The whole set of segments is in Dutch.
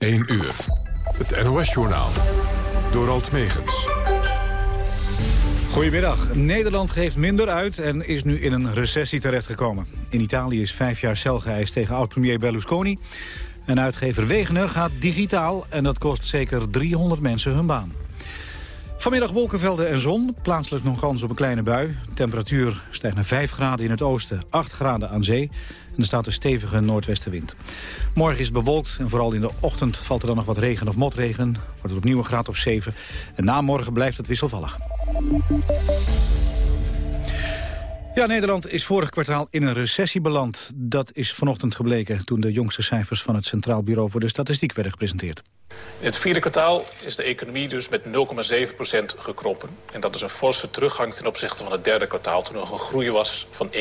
1 uur. Het NOS-journaal. Door Alt Megens. Goedemiddag. Nederland geeft minder uit en is nu in een recessie terechtgekomen. In Italië is vijf jaar cel geëist tegen oud-premier Berlusconi. En uitgever Wegener gaat digitaal en dat kost zeker 300 mensen hun baan. Vanmiddag wolkenvelden en zon. Plaatselijk nog kans op een kleine bui. Temperatuur stijgt naar 5 graden in het oosten, 8 graden aan zee. En er staat een stevige noordwestenwind. Morgen is bewolkt en vooral in de ochtend valt er dan nog wat regen of motregen. Wordt het opnieuw een graad of 7. En na morgen blijft het wisselvallig. Ja, Nederland is vorig kwartaal in een recessie beland. Dat is vanochtend gebleken toen de jongste cijfers van het Centraal Bureau voor de Statistiek werden gepresenteerd. In het vierde kwartaal is de economie dus met 0,7% gekroppen. En dat is een forse teruggang ten opzichte van het derde kwartaal... toen er een groei was van 1,1%.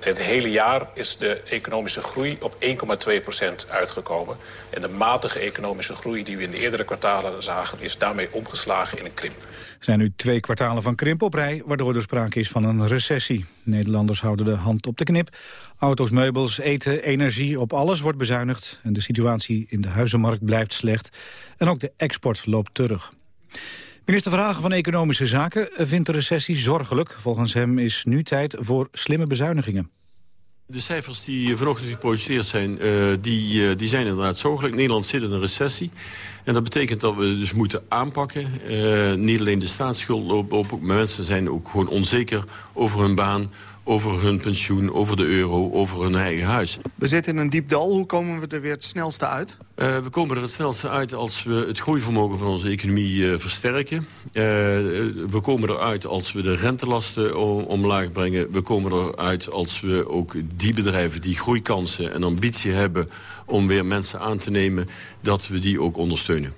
In het hele jaar is de economische groei op 1,2% uitgekomen. En de matige economische groei die we in de eerdere kwartalen zagen... is daarmee omgeslagen in een krimp. Zijn nu twee kwartalen van krimp op rij, waardoor er sprake is van een recessie. Nederlanders houden de hand op de knip. Auto's, meubels, eten, energie, op alles wordt bezuinigd. En de situatie in de huizenmarkt blijft slecht. En ook de export loopt terug. Minister Verhagen van Economische Zaken vindt de recessie zorgelijk. Volgens hem is nu tijd voor slimme bezuinigingen. De cijfers die vanochtend geprojecteerd zijn, uh, die, uh, die zijn inderdaad zorgelijk. Nederland zit in een recessie. En dat betekent dat we dus moeten aanpakken. Uh, niet alleen de staatsschuld loopt op, maar mensen zijn ook gewoon onzeker over hun baan over hun pensioen, over de euro, over hun eigen huis. We zitten in een diep dal. Hoe komen we er weer het snelste uit? Uh, we komen er het snelste uit als we het groeivermogen van onze economie uh, versterken. Uh, we komen eruit als we de rentelasten omlaag brengen. We komen eruit als we ook die bedrijven die groeikansen en ambitie hebben... om weer mensen aan te nemen, dat we die ook ondersteunen.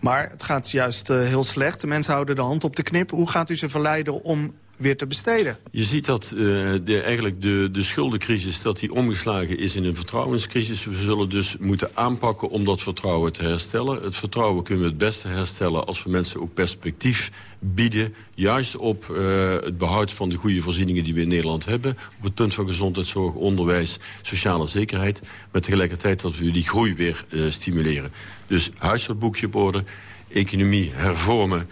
Maar het gaat juist heel slecht. De mensen houden de hand op de knip. Hoe gaat u ze verleiden om weer te besteden. Je ziet dat uh, de, eigenlijk de, de schuldencrisis dat die omgeslagen is in een vertrouwenscrisis. We zullen dus moeten aanpakken om dat vertrouwen te herstellen. Het vertrouwen kunnen we het beste herstellen als we mensen ook perspectief bieden. Juist op uh, het behoud van de goede voorzieningen die we in Nederland hebben. Op het punt van gezondheidszorg, onderwijs, sociale zekerheid. Maar tegelijkertijd dat we die groei weer uh, stimuleren. Dus huishoudboekje op orde, economie hervormen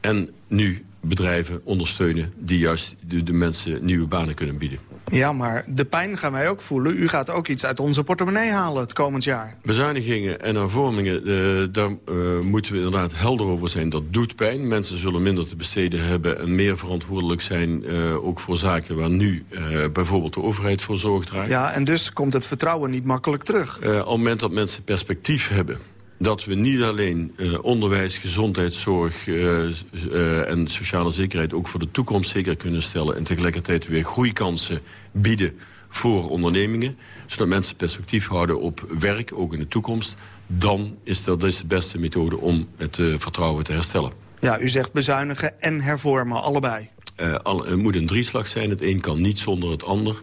en nu bedrijven ondersteunen... die juist de, de, mensen nieuwe banen kunnen bieden. Ja, maar de pijn gaan wij ook voelen. U gaat ook iets uit onze portemonnee halen het komend jaar. Bezuinigingen en hervormingen, uh, daar uh, moeten we inderdaad helder over zijn. Dat doet pijn. Mensen zullen minder te besteden hebben... en meer verantwoordelijk zijn uh, ook voor zaken waar nu bijvoorbeeld de overheid voor zorg draagt. Ja, en dus komt het vertrouwen niet makkelijk terug. op het moment dat mensen perspectief hebben dat we niet alleen uh, onderwijs, gezondheidszorg uh, uh, en sociale zekerheid... ook voor de toekomst zeker kunnen stellen... en tegelijkertijd weer groeikansen bieden voor ondernemingen... zodat mensen perspectief houden op werk, ook in de toekomst... dan is dat, dat is de beste methode om het vertrouwen te herstellen. Ja, u zegt bezuinigen en hervormen, allebei. Al, het moet een drieslag zijn, het een kan niet zonder het ander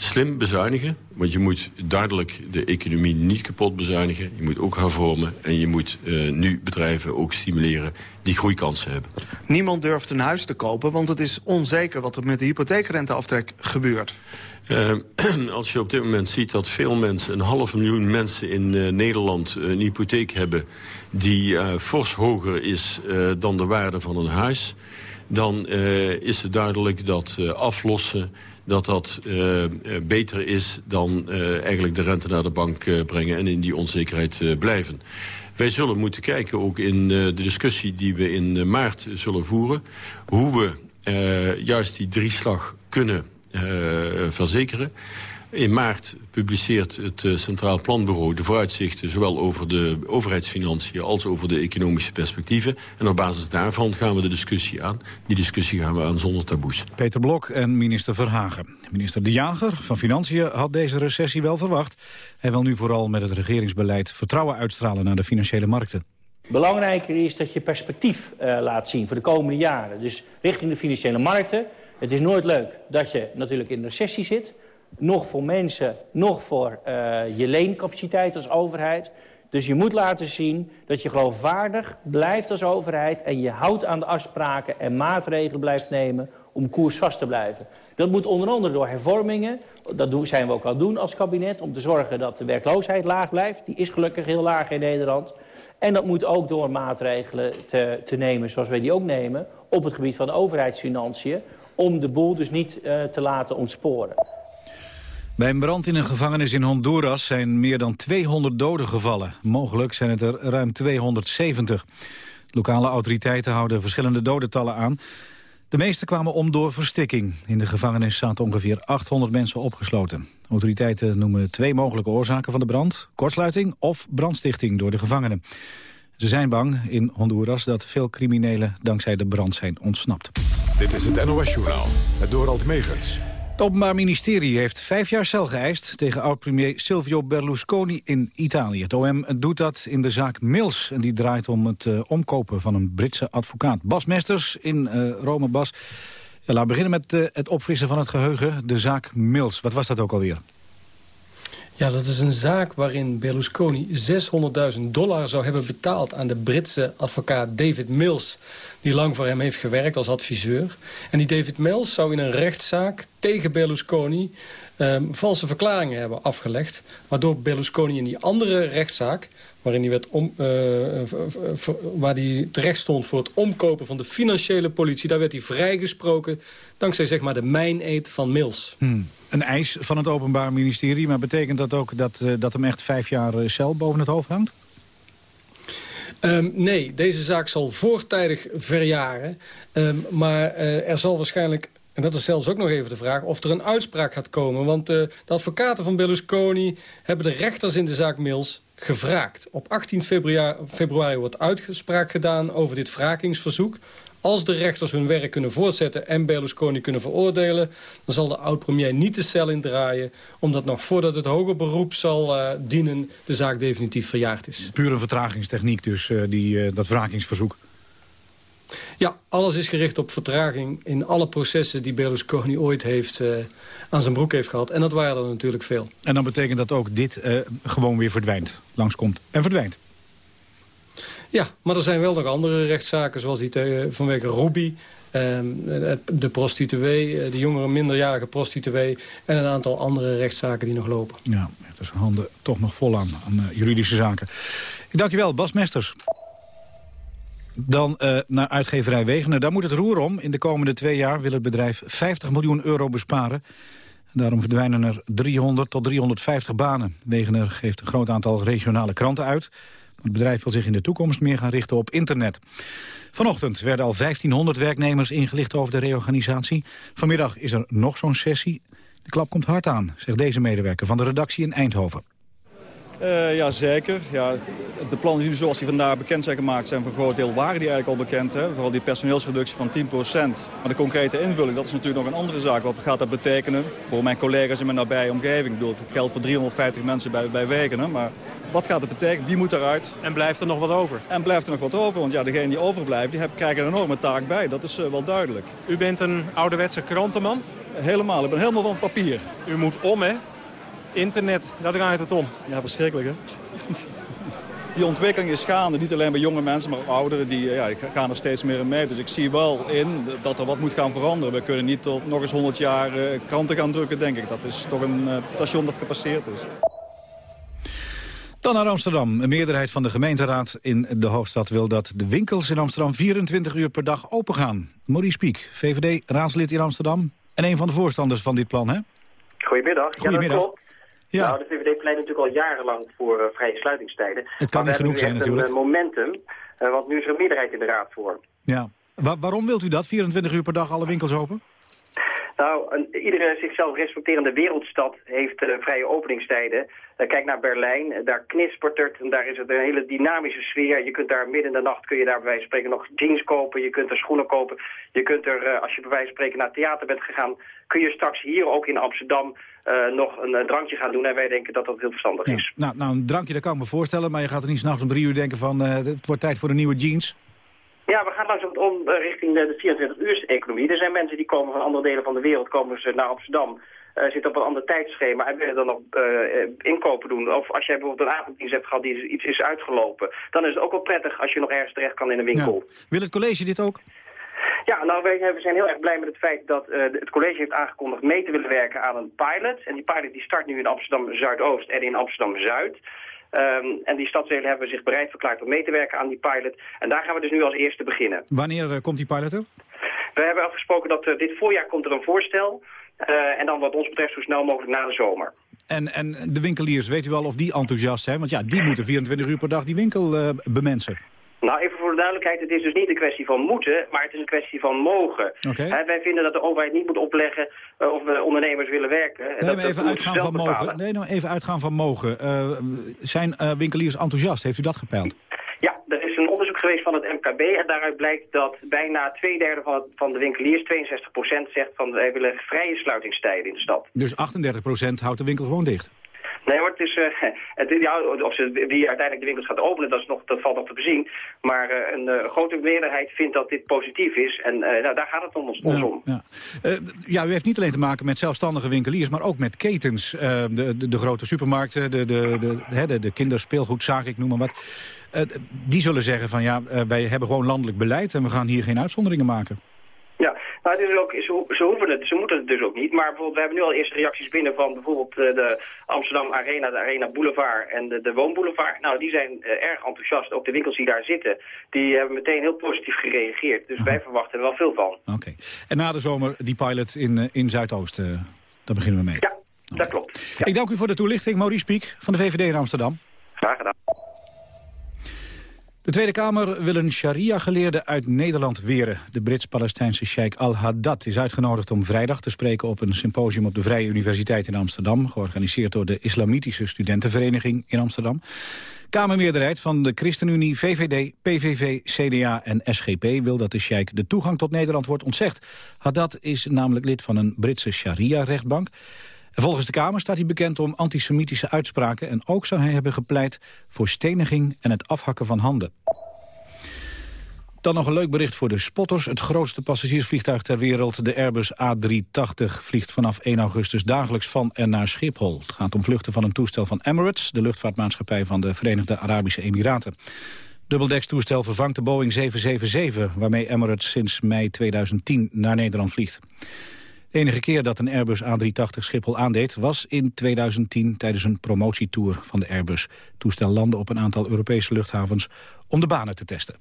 slim bezuinigen. Want je moet duidelijk de economie niet kapot bezuinigen. Je moet ook hervormen. En je moet uh, nu bedrijven ook stimuleren die groeikansen hebben. Niemand durft een huis te kopen, want het is onzeker wat er met de hypotheekrenteaftrek gebeurt. Uh, als je op dit moment ziet dat veel mensen, een half miljoen mensen in uh, Nederland een hypotheek hebben die fors hoger is dan de waarde van een huis, dan is het duidelijk dat aflossen dat dat uh, beter is dan eigenlijk de rente naar de bank brengen... en in die onzekerheid blijven. Wij zullen moeten kijken, ook in de discussie die we in maart zullen voeren... hoe we juist die drieslag kunnen verzekeren. In maart publiceert het eh, Centraal Planbureau de vooruitzichten... zowel over de overheidsfinanciën als over de economische perspectieven. En op basis daarvan gaan we de discussie aan. Die discussie gaan we aan zonder taboes. Peter Blok en minister Verhagen. Minister De Jager van Financiën had deze recessie wel verwacht. Hij wil nu vooral met het regeringsbeleid vertrouwen uitstralen naar de financiële markten. Belangrijker is dat je perspectief uh, laat zien voor de komende jaren. Dus richting de financiële markten. Het is nooit leuk dat je natuurlijk in een recessie zit nog voor mensen, nog voor uh, je leencapaciteit als overheid. Dus je moet laten zien dat je geloofwaardig blijft als overheid... en je houdt aan de afspraken en maatregelen blijft nemen... om koersvast te blijven. Dat moet onder andere door hervormingen, dat zijn we ook al doen als kabinet... om te zorgen dat de werkloosheid laag blijft. Die is gelukkig heel laag in Nederland. En dat moet ook door maatregelen te, te nemen, zoals wij die ook nemen... op het gebied van de overheidsfinanciën... om de boel dus niet uh, te laten ontsporen. Bij een brand in een gevangenis in Honduras zijn meer dan 200 doden gevallen. Mogelijk zijn het er ruim 270. Lokale autoriteiten houden verschillende dodentallen aan. De meeste kwamen om door verstikking. In de gevangenis zaten ongeveer 800 mensen opgesloten. Autoriteiten noemen twee mogelijke oorzaken van de brand. Kortsluiting of brandstichting door de gevangenen. Ze zijn bang in Honduras dat veel criminelen dankzij de brand zijn ontsnapt. Dit is het NOS Journaal, het Dorald Megens. Het Openbaar Ministerie heeft vijf jaar cel geëist tegen oud-premier Silvio Berlusconi in Italië. Het OM doet dat in de zaak Mills en die draait om het uh, omkopen van een Britse advocaat. Bas Mesters in uh, Rome. Bas, ja, laten we beginnen met uh, het opfrissen van het geheugen. De zaak Mills, wat was dat ook alweer? Ja, dat is een zaak waarin Berlusconi 600.000 dollar zou hebben betaald... aan de Britse advocaat David Mills, die lang voor hem heeft gewerkt als adviseur. En die David Mills zou in een rechtszaak tegen Berlusconi... Um, valse verklaringen hebben afgelegd. Waardoor Berlusconi in die andere rechtszaak... waarin hij werd om, uh, waar hij terecht stond voor het omkopen van de financiële politie... daar werd hij vrijgesproken dankzij zeg maar, de mijneed van Mills. Hmm. Een eis van het Openbaar Ministerie, maar betekent dat ook dat, uh, dat hem echt vijf jaar cel boven het hoofd hangt? Um, nee, deze zaak zal voortijdig verjaren. Um, maar uh, er zal waarschijnlijk en dat is zelfs ook nog even de vraag of er een uitspraak gaat komen. Want uh, de advocaten van Berlusconi hebben de rechters in de zaak Mills gevraagd. Op 18 februari, wordt uitspraak gedaan over dit wrakingsverzoek. Als de rechters hun werk kunnen voortzetten en Berlusconi kunnen veroordelen... dan zal de oud-premier niet de cel indraaien... omdat nog voordat het hoger beroep zal uh, dienen de zaak definitief verjaard is. Puur een vertragingstechniek dus, uh, die, uh, dat wrakingsverzoek. Ja, alles is gericht op vertraging in alle processen die Berlusconi ooit heeft, uh, aan zijn broek heeft gehad. En dat waren er natuurlijk veel. En dan betekent dat ook dit uh, gewoon weer verdwijnt, langskomt en verdwijnt. Ja, maar er zijn wel nog andere rechtszaken, zoals die vanwege Ruby... Uh, de prostituee, de jongere minderjarige prostituee... en een aantal andere rechtszaken die nog lopen. Ja, heeft zijn handen toch nog vol aan, aan juridische zaken. Ik dank je wel, Bas Mesters. Dan uh, naar uitgeverij Wegener. Daar moet het roer om. In de komende twee jaar wil het bedrijf 50 miljoen euro besparen. Daarom verdwijnen er 300 tot 350 banen. Wegener geeft een groot aantal regionale kranten uit. Het bedrijf wil zich in de toekomst meer gaan richten op internet. Vanochtend werden al 1500 werknemers ingelicht over de reorganisatie. Vanmiddag is er nog zo'n sessie. De klap komt hard aan, zegt deze medewerker van de redactie in Eindhoven. Uh, ja, zeker. Ja, de plannen die zoals die vandaag bekend zijn gemaakt zijn voor een groot deel waren die eigenlijk al bekend. Hè? Vooral die personeelsreductie van 10%. Maar de concrete invulling, dat is natuurlijk nog een andere zaak. Wat gaat dat betekenen voor mijn collega's in mijn nabije omgeving? Ik bedoel, het geldt voor 350 mensen bij, bij Wegenen. Maar wat gaat het betekenen? Wie moet eruit? En blijft er nog wat over? En blijft er nog wat over. Want ja, degene die overblijft, die krijgen een enorme taak bij. Dat is uh, wel duidelijk. U bent een ouderwetse krantenman? Helemaal. Ik ben helemaal van het papier. U moet om, hè? Internet, daar draait het om. Ja, verschrikkelijk hè. Die ontwikkeling is gaande, niet alleen bij jonge mensen, maar ook ouderen die ja, gaan er steeds meer in mee. Dus ik zie wel in dat er wat moet gaan veranderen. We kunnen niet tot nog eens 100 jaar uh, kranten gaan drukken, denk ik. Dat is toch een uh, station dat gepasseerd is. Dan naar Amsterdam. Een meerderheid van de gemeenteraad in de hoofdstad wil dat de winkels in Amsterdam 24 uur per dag open gaan. Maurice Piek, VVD-raadslid in Amsterdam en een van de voorstanders van dit plan, hè? Goedemiddag. Goedemiddag. Ja, dat klopt. Ja. Nou, de VVD pleit natuurlijk al jarenlang voor uh, vrije sluitingstijden. Het kan niet genoeg zijn natuurlijk. een uh, momentum, uh, want nu is er een meerderheid in de raad voor. Ja. Wa waarom wilt u dat? 24 uur per dag alle winkels open? Nou, een, iedere zichzelf respecterende wereldstad heeft uh, vrije openingstijden. Uh, kijk naar Berlijn, uh, daar knispert het en daar is het een hele dynamische sfeer. Je kunt daar midden in de nacht, kun je daar bij wijze van spreken nog jeans kopen. Je kunt er schoenen kopen. Je kunt er, als je bij wijze van spreken naar het theater bent gegaan, kun je straks hier ook in Amsterdam nog een drankje gaan doen. En wij denken dat dat heel verstandig ja. is. Nou, nou, een drankje, dat kan ik me voorstellen. Maar je gaat er niet s'nachts om drie uur denken van, het wordt tijd voor een nieuwe jeans. Ja, we gaan langzaam om richting de 24-uurs-economie. Er zijn mensen die komen van andere delen van de wereld, komen ze naar Amsterdam. Uh, zitten op een ander tijdschema en willen dan nog uh, inkopen doen. Of als jij bijvoorbeeld een avonddienst hebt gehad die iets is uitgelopen. Dan is het ook wel prettig als je nog ergens terecht kan in een winkel. Ja. Wil het college dit ook? Ja, nou, wij zijn heel erg blij met het feit dat uh, het college heeft aangekondigd mee te willen werken aan een pilot. En die pilot die start nu in Amsterdam-Zuidoost en in Amsterdam-Zuid. Um, en die stadsdelen hebben zich bereid verklaard om mee te werken aan die pilot. En daar gaan we dus nu als eerste beginnen. Wanneer uh, komt die pilot er? We hebben afgesproken dat uh, dit voorjaar komt er een voorstel. En dan wat ons betreft zo snel mogelijk na de zomer. En, en de winkeliers, weet u wel of die enthousiast zijn? Want ja, die moeten 24 uur per dag die winkel bemensen. Nou, even voor de duidelijkheid, het is dus niet een kwestie van moeten, maar het is een kwestie van mogen. Okay. wij vinden dat de overheid niet moet opleggen uh, of we ondernemers willen werken. Nee, dat, even uitgaan van mogen. Nee, nou even uitgaan van mogen. Uh, zijn uh, winkeliers enthousiast? Heeft u dat gepeild? Ja, er is een geweest van het MKB en daaruit blijkt dat bijna twee derde van, van de winkeliers, 62% zegt van wij willen vrije sluitingstijden in de stad. Dus 38% houdt de winkel gewoon dicht? Nee hoor, het is, uh, het, ja, of ze, wie uiteindelijk de winkels gaat openen, dat, is nog, dat valt nog te bezien. Maar uh, een uh, grote meerderheid vindt dat dit positief is. En nou, daar gaat het om ons, ons om. Ja. ja, u heeft niet alleen te maken met zelfstandige winkeliers, maar ook met ketens. De, de, de, grote supermarkten, de, de, de, de, de kinderspeelgoedzaak, ik noem maar wat. die zullen zeggen van ja, wij hebben gewoon landelijk beleid en we gaan hier geen uitzonderingen maken. Nou, het is ook, ze, ze, hoeven het, ze moeten het dus ook niet. Maar bijvoorbeeld, we hebben nu al eerste reacties binnen van bijvoorbeeld eh, de Amsterdam Arena, de Arena Boulevard en de, de Woonboulevard. Nou, die zijn uh, erg enthousiast. Ook de winkels die daar zitten, die hebben meteen heel positief gereageerd. Dus wij verwachten er wel veel van. Oké. En na de zomer die pilot in, uh, in Zuidoost, daar beginnen we mee. Ja, dat klopt. Ja. Ik dank u voor de toelichting, Maurice Piek van de VVD in Amsterdam. Graag gedaan. De Tweede Kamer wil een sharia-geleerde uit Nederland weren. De Brits-Palestijnse sheik Al-Haddad is uitgenodigd om vrijdag te spreken... op een symposium op de Vrije Universiteit in Amsterdam... georganiseerd door de Islamitische Studentenvereniging in Amsterdam. Kamermeerderheid van de ChristenUnie, VVD, PVV, CDA en SGP... wil dat de sheik de toegang tot Nederland wordt ontzegd. Haddad is namelijk lid van een Britse sharia-rechtbank... Volgens de Kamer staat hij bekend om antisemitische uitspraken... en ook zou hij hebben gepleit voor steniging en het afhakken van handen. Dan nog een leuk bericht voor de spotters. Het grootste passagiersvliegtuig ter wereld, de Airbus A380... vliegt vanaf 1 augustus dagelijks van en naar Schiphol. Het gaat om vluchten van een toestel van Emirates... de luchtvaartmaatschappij van de Verenigde Arabische Emiraten. Dubbeldekstoestel vervangt de Boeing 777... waarmee Emirates sinds mei 2010 naar Nederland vliegt. De enige keer dat een Airbus A380 Schiphol aandeed was in 2010 tijdens een promotietour van de Airbus. Het toestel landde op een aantal Europese luchthavens om de banen te testen.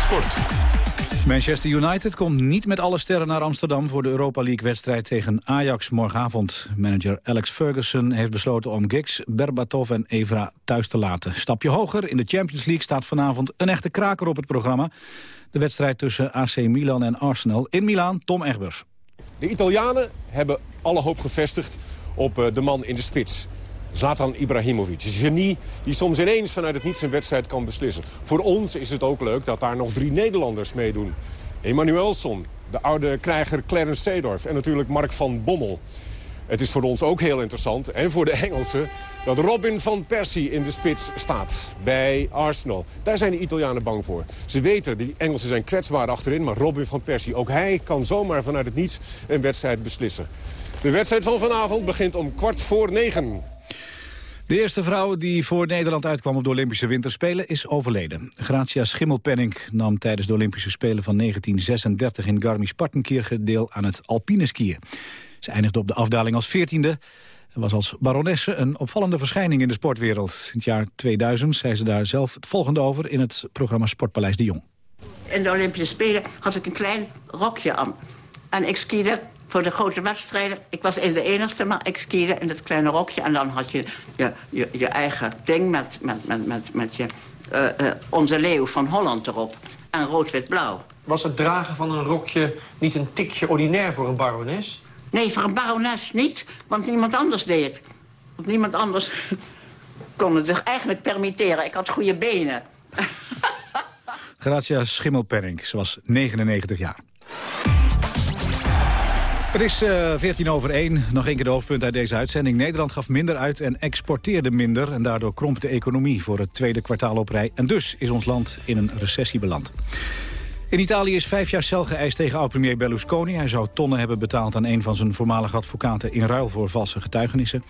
Sport. Manchester United komt niet met alle sterren naar Amsterdam... voor de Europa League-wedstrijd tegen Ajax morgenavond. Manager Alex Ferguson heeft besloten om Giggs, Berbatov en Evra thuis te laten. Stapje hoger, in de Champions League staat vanavond een echte kraker op het programma. De wedstrijd tussen AC Milan en Arsenal. In Milaan, Tom Egbers. De Italianen hebben alle hoop gevestigd op eh, de man in de spits. Zlatan Ibrahimovic. Genie die soms ineens vanuit het niets een wedstrijd kan beslissen. Voor ons is het ook leuk dat daar nog drie Nederlanders meedoen. Emanuelson, de oude krijger Clarence Seedorf en natuurlijk Mark van Bommel. Het is voor ons ook heel interessant, en voor de Engelsen... dat Robin van Persie in de spits staat bij Arsenal. Daar zijn de Italianen bang voor. Ze weten, die Engelsen zijn kwetsbaar achterin... maar Robin van Persie, ook hij kan zomaar vanuit het niets een wedstrijd beslissen. De wedstrijd van vanavond begint om kwart voor negen. De eerste vrouw die voor Nederland uitkwam op de Olympische Winterspelen is overleden. Gracia Schimmelpenning nam tijdens de Olympische Spelen van 1936 in Garmisch-Partenkirchen deel aan het alpine skiën. Ze eindigde op de afdaling als veertiende en was als baronesse een opvallende verschijning in de sportwereld. In het jaar 2000 zei ze daar zelf het volgende over in het programma Sportpaleis de Jong. In de Olympische Spelen had ik een klein rokje aan. En ik skiede voor de grote wedstrijden. Ik was even de enigste, maar ik skiede in dat kleine rokje. En dan had je je, je, je eigen ding met, met, met, met, met je, uh, uh, onze leeuw van Holland erop. En rood-wit-blauw. Was het dragen van een rokje niet een tikje ordinair voor een barones? Nee, voor een barones niet, want niemand anders deed het. Want niemand anders kon het zich eigenlijk permitteren. Ik had goede benen. Gratia Schimmelpenning, ze was 99 jaar. Het is uh, eh, 14 over 1. Nog een keer de hoofdpunt uit deze uitzending. Nederland gaf minder uit en exporteerde minder. En daardoor kromp de economie voor het tweede kwartaal op rij. En dus is ons land in een recessie beland. In Italië is vijf jaar cel geëist tegen oud-premier Berlusconi. Hij zou tonnen hebben betaald aan een van zijn voormalige advocaten... in ruil voor valse getuigenissen.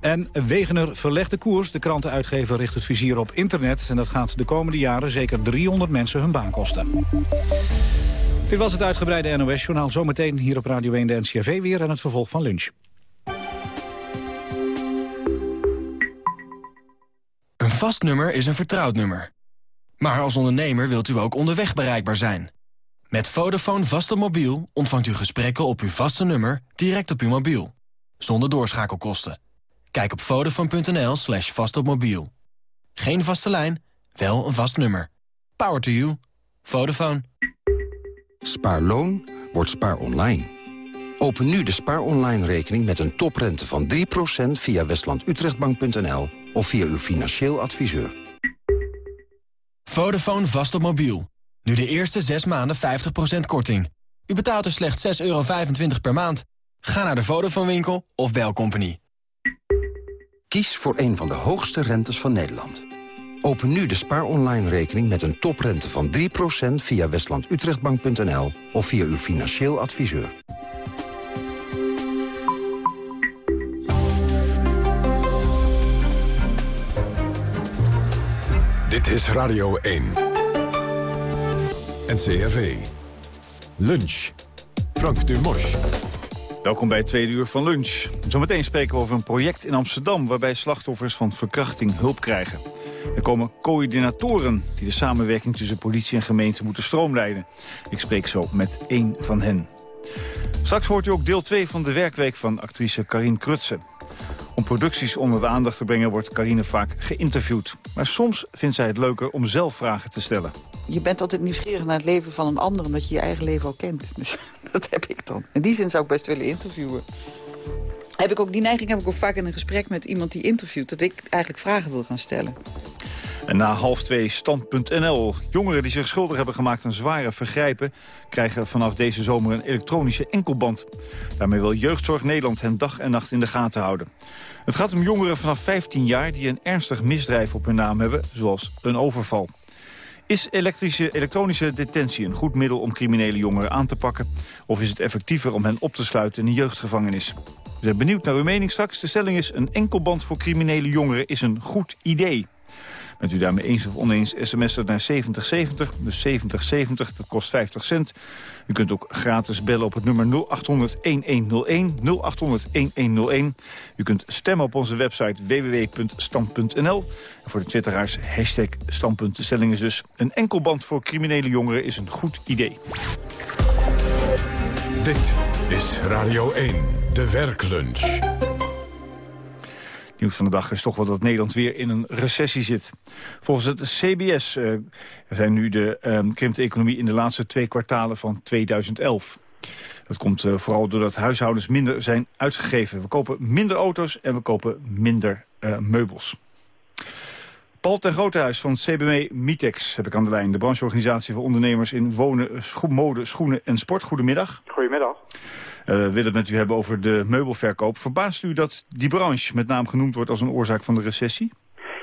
En Wegener verlegt de koers. De krantenuitgever richt het vizier op internet. En dat gaat de komende jaren zeker 300 mensen hun baan kosten. Dit was het uitgebreide NOS-journaal. Zometeen hier op Radio 1 de NCRV weer en het vervolg van lunch. Een vast nummer is een vertrouwd nummer. Maar als ondernemer wilt u ook onderweg bereikbaar zijn. Met Vodafone vast op mobiel ontvangt u gesprekken op uw vaste nummer direct op uw mobiel. Zonder doorschakelkosten. Kijk op vodafone.nl slash vastopmobiel. Geen vaste lijn, wel een vast nummer. Power to you. Vodafone. Spaarloon wordt spaar online. Open nu de spaar online rekening met een toprente van 3% via westlandutrechtbank.nl of via uw financieel adviseur. Vodafone vast op mobiel. Nu de eerste 6 maanden 50% korting. U betaalt er slechts 6,25 euro per maand. Ga naar de Vodafone winkel of bel Company. Kies voor een van de hoogste rentes van Nederland. Open nu de spaar online rekening met een toprente van 3% via westlandutrechtbank.nl of via uw financieel adviseur. Dit is Radio 1. NCRV. Lunch. Frank Dumos. Welkom bij het tweede uur van lunch. Zometeen spreken we over een project in Amsterdam... waarbij slachtoffers van verkrachting hulp krijgen. Er komen coördinatoren die de samenwerking tussen politie en gemeente moeten stroomlijnen. Ik spreek zo met één van hen. Straks hoort u ook deel 2 van de werkweek van actrice Karin Krutse. Om producties onder de aandacht te brengen wordt Karine vaak geïnterviewd. Maar soms vindt zij het leuker om zelf vragen te stellen. Je bent altijd nieuwsgierig naar het leven van een ander... omdat je je eigen leven al kent. Dus dat heb ik dan. In die zin zou ik best willen interviewen. Heb ik ook, die neiging heb ik ook vaak in een gesprek met iemand die interviewt... dat ik eigenlijk vragen wil gaan stellen. En na half twee stand.nl. Jongeren die zich schuldig hebben gemaakt aan zware vergrijpen... krijgen vanaf deze zomer een elektronische enkelband. Daarmee wil Jeugdzorg Nederland hen dag en nacht in de gaten houden. Het gaat om jongeren vanaf 15 jaar die een ernstig misdrijf op hun naam hebben... zoals een overval. Is elektrische, elektronische detentie een goed middel om criminele jongeren aan te pakken? Of is het effectiever om hen op te sluiten in een jeugdgevangenis? We zijn benieuwd naar uw mening straks. De stelling is, een enkelband voor criminele jongeren is een goed idee. Bent u daarmee eens of oneens, sms'en naar 7070, dus 7070, dat kost 50 cent. U kunt ook gratis bellen op het nummer 0800-1101, 0800-1101. U kunt stemmen op onze website www.stand.nl. Voor de twitteraars hashtag dus, een enkelband voor criminele jongeren is een goed idee. Dit is Radio 1, de werklunch. Nieuws van de dag is toch wel dat Nederland weer in een recessie zit. Volgens het CBS uh, zijn nu de uh, de economie in de laatste twee kwartalen van 2011. Dat komt uh, vooral doordat huishoudens minder zijn uitgegeven. We kopen minder auto's en we kopen minder uh, meubels. Paul ten Grotehuis van CBM Mitex heb ik aan de lijn. De brancheorganisatie voor ondernemers in wonen, mode, schoenen en sport. Goedemiddag. Goedemiddag. Uh, we willen het met u hebben over de meubelverkoop. Verbaast u dat die branche met name genoemd wordt als een oorzaak van de recessie?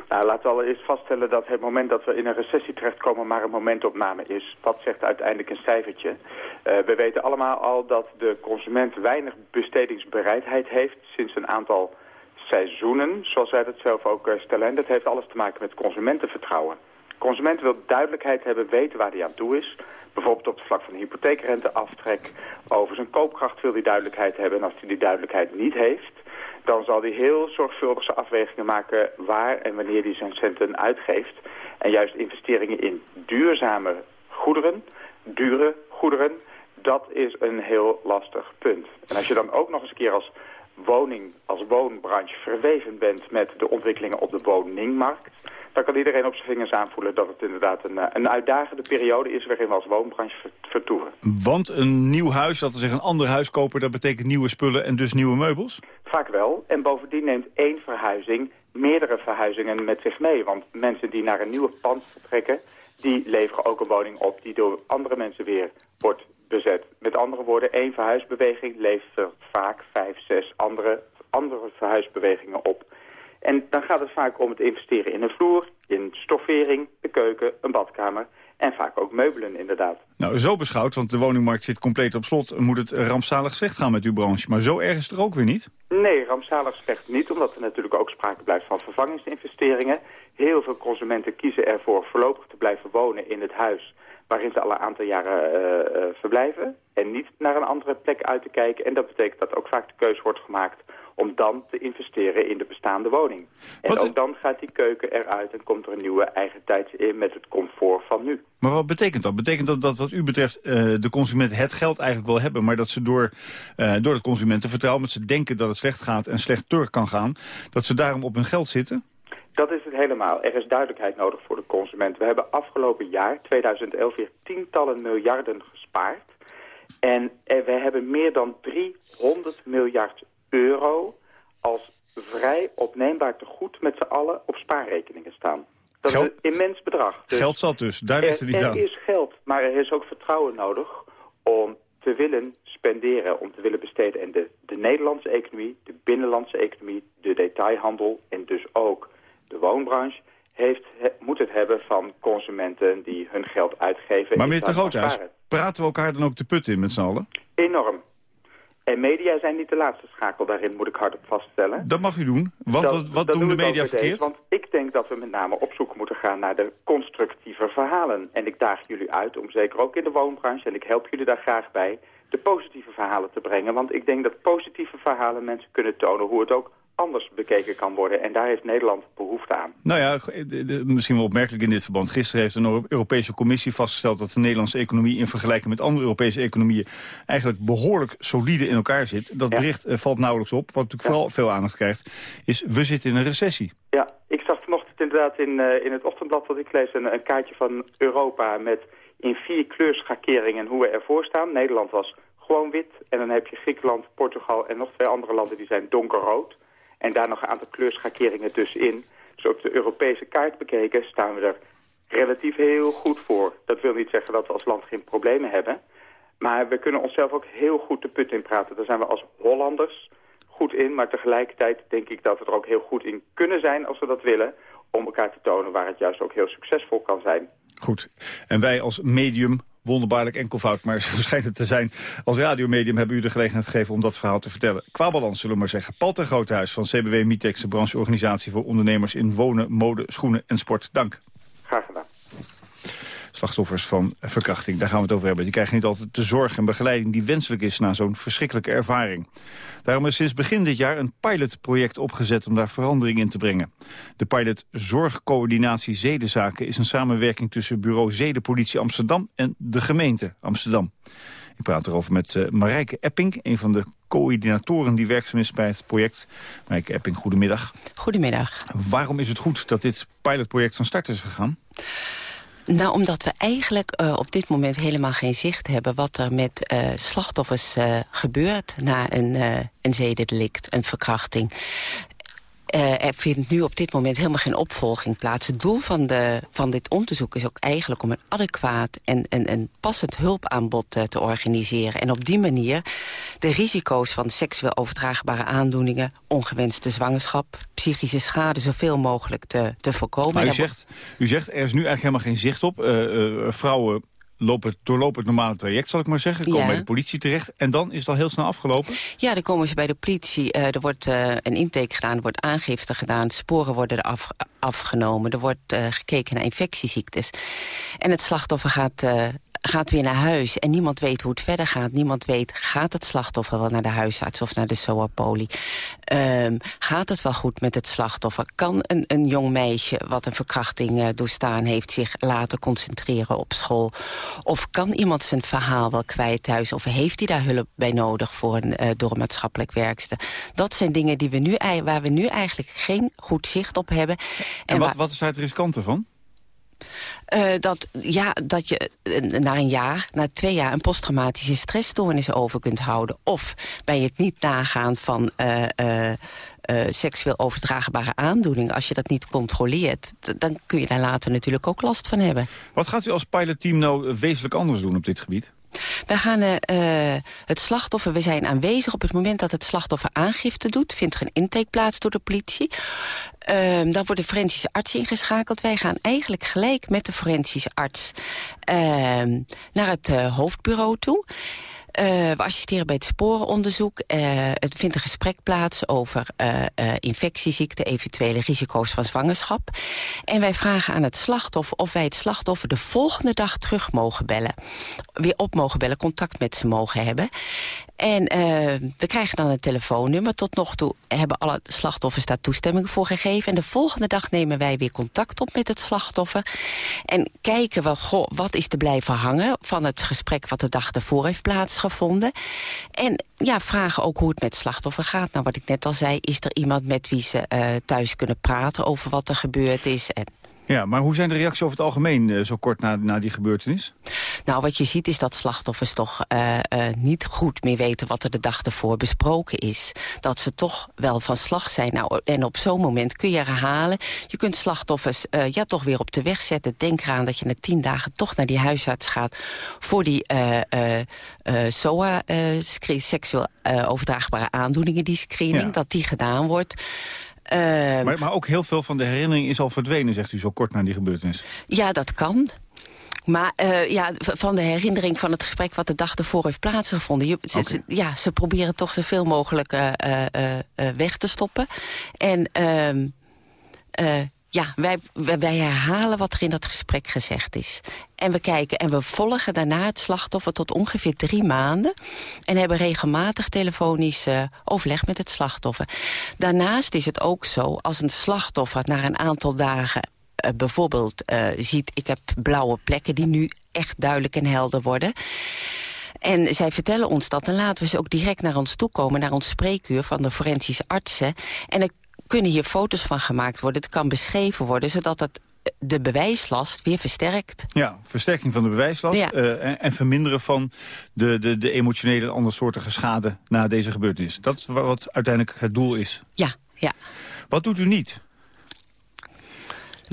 Nou, laten we allereerst vaststellen dat het moment dat we in een recessie terechtkomen maar een momentopname is. Wat zegt uiteindelijk een cijfertje? Uh, we weten allemaal al dat de consument weinig bestedingsbereidheid heeft sinds een aantal seizoenen, zoals wij dat zelf ook uh, stellen. En dat heeft alles te maken met consumentenvertrouwen. Consument wil duidelijkheid hebben, weten waar hij aan toe is. Bijvoorbeeld op het vlak van de hypotheekrenteaftrek. Over zijn koopkracht wil hij duidelijkheid hebben. En als hij die duidelijkheid niet heeft, dan zal hij heel zorgvuldig zijn afwegingen maken waar en wanneer hij zijn centen uitgeeft. En juist investeringen in duurzame goederen, dure goederen, dat is een heel lastig punt. En als je dan ook nog eens een keer als woning, als woonbranche verweven bent met de ontwikkelingen op de woningmarkt dan kan iedereen op zijn vingers aanvoelen dat het inderdaad een, een uitdagende periode is waarin we als woonbranche vertoeven. Want een nieuw huis, dat wil zeggen een ander huis kopen, dat betekent nieuwe spullen en dus nieuwe meubels? Vaak wel. En bovendien neemt één verhuizing meerdere verhuizingen met zich mee. Want mensen die naar een nieuwe pand vertrekken, die leveren ook een woning op die door andere mensen weer wordt bezet. Met andere woorden, één verhuisbeweging levert vaak vijf, zes andere, andere verhuisbewegingen op. En dan gaat het vaak om het investeren in een vloer, in stoffering, de keuken, een badkamer. En vaak ook meubelen, inderdaad. Nou, zo beschouwd, want de woningmarkt zit compleet op slot... moet het rampzalig slecht gaan met uw branche. Maar zo erg is het er ook weer niet? Nee, rampzalig slecht niet, omdat er natuurlijk ook sprake blijft van vervangingsinvesteringen. Heel veel consumenten kiezen ervoor voorlopig te blijven wonen in het huis waarin ze al een aantal jaren uh, uh, verblijven. En niet naar een andere plek uit te kijken. En dat betekent dat ook vaak de keuze wordt gemaakt om dan te investeren in de bestaande woning. En wat... ook dan gaat die keuken eruit en komt er een nieuwe eigen tijd in met het comfort van nu. Maar wat betekent dat? Betekent dat dat wat u betreft uh, de consumenten het geld eigenlijk wel hebben... maar dat ze door, uh, door het consumentenvertrouwen, omdat ze denken dat het slecht gaat en slecht terug kan gaan... dat ze daarom op hun geld zitten? Dat is het helemaal. Er is duidelijkheid nodig voor de consument. We hebben afgelopen jaar, 2011, weer tientallen miljarden gespaard. En we hebben meer dan 300 miljard euro als vrij opneembaar tegoed met z'n allen op spaarrekeningen staan. Dat is een immens bedrag. Dus geld zat dus, daar ligt het niet er, aan. Er is geld, maar er is ook vertrouwen nodig om te willen spenderen, om te willen besteden. En de, de Nederlandse economie, de binnenlandse economie, de detailhandel en dus ook de woonbranche heeft, moet het hebben van consumenten die hun geld uitgeven. Maar meneer de Groothuis, praten we elkaar dan ook te put in met z'n allen? Enorm. En media zijn niet de laatste schakel daarin, moet ik hardop vaststellen. Dat mag u doen. Want, wat, wat doen de media verkeerd? want ik denk dat we met name op zoek moeten gaan naar de constructieve verhalen. En ik daag jullie uit om zeker ook in de woonbranche, en ik help jullie daar graag bij, de positieve verhalen te brengen. Want ik denk dat positieve verhalen mensen kunnen tonen hoe het ook anders bekeken kan worden. En daar heeft Nederland behoefte aan. Nou ja, misschien wel opmerkelijk in dit verband. Gisteren heeft een Europese Commissie vastgesteld... dat de Nederlandse economie in vergelijking met andere Europese economieën... eigenlijk behoorlijk solide in elkaar zit. Dat bericht eh, valt nauwelijks op. Wat natuurlijk vooral veel aandacht krijgt, is we zitten in een recessie. Ja, ik zag vanochtend inderdaad in, uh, in het ochtendblad dat ik lees... Een, een kaartje van Europa met in vier kleurschakeringen hoe we ervoor staan. Nederland was gewoon wit. En dan heb je Griekenland, Portugal en nog twee andere landen die zijn donkerrood. En daar nog een aantal kleurschakeringen tussenin. Dus op de Europese kaart bekeken staan we er relatief heel goed voor. Dat wil niet zeggen dat we als land geen problemen hebben. Maar we kunnen onszelf ook heel goed de put in praten. Daar zijn we als Hollanders goed in. Maar tegelijkertijd denk ik dat we er ook heel goed in kunnen zijn als we dat willen. Om elkaar te tonen waar het juist ook heel succesvol kan zijn. Goed. En wij als medium wonderbaarlijk enkelvoud, maar zo schijnt het te zijn. Als radiomedium hebben u de gelegenheid gegeven om dat verhaal te vertellen. Qua balans, zullen we maar zeggen. Paul ten Groothuis van CBW Mitex, de brancheorganisatie voor ondernemers in wonen, mode, schoenen en sport. Dank. Graag gedaan slachtoffers van verkrachting. Daar gaan we het over hebben. Die krijgen niet altijd de zorg en begeleiding die wenselijk is na zo'n verschrikkelijke ervaring. Daarom is sinds begin dit jaar een pilotproject opgezet om daar verandering in te brengen. De pilot Zorgcoördinatie Zedenzaken is een samenwerking tussen bureau Zedenpolitie Amsterdam en de gemeente Amsterdam. Ik praat erover met uh, Marijke Epping, een van de coördinatoren die werkzaam is bij het project. Marijke Epping, goedemiddag. Goedemiddag. Waarom is het goed dat dit pilotproject van start is gegaan? Nou, omdat we eigenlijk uh, op dit moment helemaal geen zicht hebben... wat er met uh, slachtoffers uh, gebeurt na een, een zedendelict, een verkrachting. Uh, er vindt nu op dit moment helemaal geen opvolging plaats. Het doel van, de, van dit onderzoek is ook eigenlijk om een adequaat en een, een passend hulpaanbod uh, te organiseren. En op die manier de risico's van seksueel overdraagbare aandoeningen, ongewenste zwangerschap, psychische schade zoveel mogelijk te, te voorkomen. Maar u zegt, u zegt er is nu eigenlijk helemaal geen zicht op. Uh, vrouwen lopen, doorlopen het normale traject, zal ik maar zeggen. Komen bij de politie terecht. En dan is het al heel snel afgelopen? Ja, dan komen ze bij de politie. Uh, er wordt uh, een intake gedaan, er wordt aangifte gedaan. Sporen worden er af, afgenomen. Er wordt uh, gekeken naar infectieziektes. En het slachtoffer gaat gaat weer naar huis en niemand weet hoe het verder gaat. Niemand weet, gaat het slachtoffer wel naar de huisarts of naar de SOA-poli? Um, gaat het wel goed met het slachtoffer? Kan een, een jong meisje wat een verkrachting uh, doorstaan heeft... zich laten concentreren op school? Of kan iemand zijn verhaal wel kwijt thuis? Of heeft hij daar hulp bij nodig voor een, uh, door een maatschappelijk werkster? Dat zijn dingen die we nu, waar we nu eigenlijk geen goed zicht op hebben. En, en wat, wat is daar het riskante van? Uh, dat, ja, dat je uh, na een jaar, na twee jaar... een posttraumatische stressstoornis over kunt houden. Of bij het niet nagaan van... Uh, seksueel overdraagbare aandoening. Als je dat niet controleert, dan kun je daar later natuurlijk ook last van hebben. Wat gaat u als pilotteam nou wezenlijk anders doen op dit gebied? Wij gaan uh, het slachtoffer, we zijn aanwezig op het moment dat het slachtoffer aangifte doet. Vindt er een intake plaats door de politie. Ehm, dan wordt de forensische arts ingeschakeld. Wij gaan eigenlijk gelijk met de forensische arts ehm, naar het uh, hoofdbureau toe. Uh, we assisteren bij het sporenonderzoek. Uh, het vindt een gesprek plaats over uh, infectieziekten... eventuele risico's van zwangerschap. En wij vragen aan het slachtoffer of wij het slachtoffer de volgende dag terug mogen bellen. Weer op mogen bellen, contact met ze mogen hebben. En uh, we krijgen dan een telefoonnummer. Tot nog toe hebben alle slachtoffers daar toestemming voor gegeven. En de volgende dag nemen wij weer contact op met het slachtoffer. En kijken we, goh, wat is te blijven hangen... van het gesprek wat de dag ervoor heeft plaatsgevonden. En ja, vragen ook hoe het met het slachtoffer gaat. Nou, wat ik net al zei, is er iemand met wie ze uh, thuis kunnen praten... over wat er gebeurd is en ja, maar hoe zijn de reacties over het algemeen uh, zo kort na, na die gebeurtenis? Nou, wat je ziet is dat slachtoffers toch uh, uh, niet goed meer weten... wat er de dag ervoor besproken is. Dat ze toch wel van slag zijn. Nou, en op zo'n moment kun je herhalen. Je kunt slachtoffers ja, toch weer op de weg zetten. Denk eraan dat je na tien dagen toch naar die huisarts gaat... voor die SOA, seksueel overdraagbare aandoeningen, die screening... Ja. dat die gedaan wordt... Uh, maar, maar ook heel veel van de herinnering is al verdwenen, zegt u zo kort na die gebeurtenis. Ja, dat kan. Maar uh, ja, van de herinnering van het gesprek wat de dag ervoor heeft plaatsgevonden. Je, ze, okay. ja, ze proberen toch zoveel mogelijk uh, weg te stoppen. En ehm, ja, wij, wij herhalen wat er in dat gesprek gezegd is. En we kijken en we volgen daarna het slachtoffer tot ongeveer drie maanden. En hebben regelmatig telefonisch uh, overleg met het slachtoffer. Daarnaast is het ook zo, als een slachtoffer na een aantal dagen uh, bijvoorbeeld uh, ziet... ik heb blauwe plekken die nu echt duidelijk en helder worden... En zij vertellen ons dat. Dan laten we ze ook direct naar ons toe komen, naar ons spreekuur van de forensische artsen. En dan kunnen hier foto's van gemaakt worden. Het kan beschreven worden, zodat het de bewijslast weer versterkt. Ja, versterking van de bewijslast ja. uh, en, en, verminderen van de, de, de emotionele en andersoortige schade na deze gebeurtenis. Dat is wat uiteindelijk het doel is. Ja, ja. Wat doet u niet?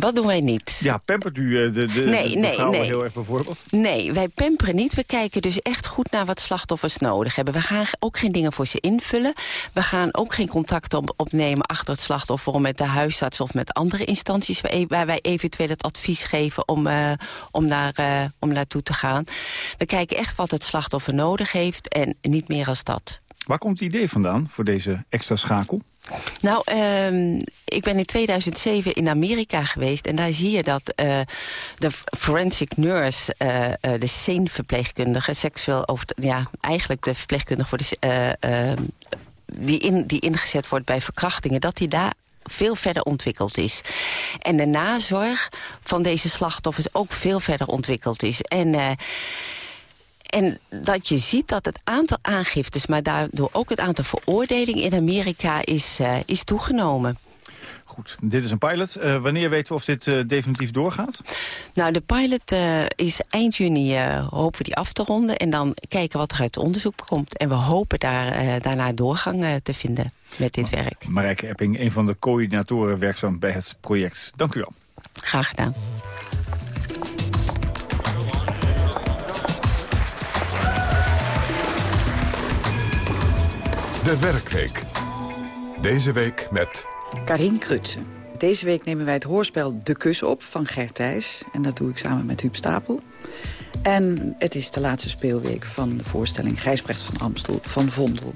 Wat doen wij niet? Ja, pampert u de, de, nee, de, nee, vrouwen nee. heel erg bijvoorbeeld? Nee, wij pamperen niet. We kijken dus echt goed naar wat slachtoffers nodig hebben. We gaan ook geen dingen voor ze invullen. We gaan ook geen contact op, opnemen achter het slachtoffer... om met de huisarts of met andere instanties... waar wij eventueel het advies geven om, uh, om, naar, uh, om naartoe te gaan. We kijken echt wat het slachtoffer nodig heeft en niet meer als dat. Waar komt het idee vandaan voor deze extra schakel? Nou, um, ik ben in 2007 in Amerika geweest... en daar zie je dat uh, de forensic nurse, uh, uh, de SANE-verpleegkundige... seksueel over, ja, eigenlijk de verpleegkundige voor de, die, in, die ingezet wordt bij verkrachtingen... dat die daar veel verder ontwikkeld is. En de nazorg van deze slachtoffers ook veel verder ontwikkeld is. En... En dat je ziet dat het aantal aangiftes... maar daardoor ook het aantal veroordelingen in Amerika is, uh, is toegenomen. Goed, dit is een pilot. Uh, wanneer weten we of dit uh, definitief doorgaat? Nou, de pilot uh, is eind juni, hopen we die af te ronden... en dan kijken wat er uit het onderzoek komt. En we hopen daar, daarna doorgang te vinden met dit werk. Marijke Epping, een van de coördinatoren werkzaam bij het project. Dank u wel. Graag gedaan. De Werkweek. Deze week met... Karin Krutsen. Deze week nemen wij het hoorspel De Kus op van Gert Thijs. En dat doe ik samen met Huub Stapel. En het is de laatste speelweek van de voorstelling Gijsbrecht van Amstel van Vondel.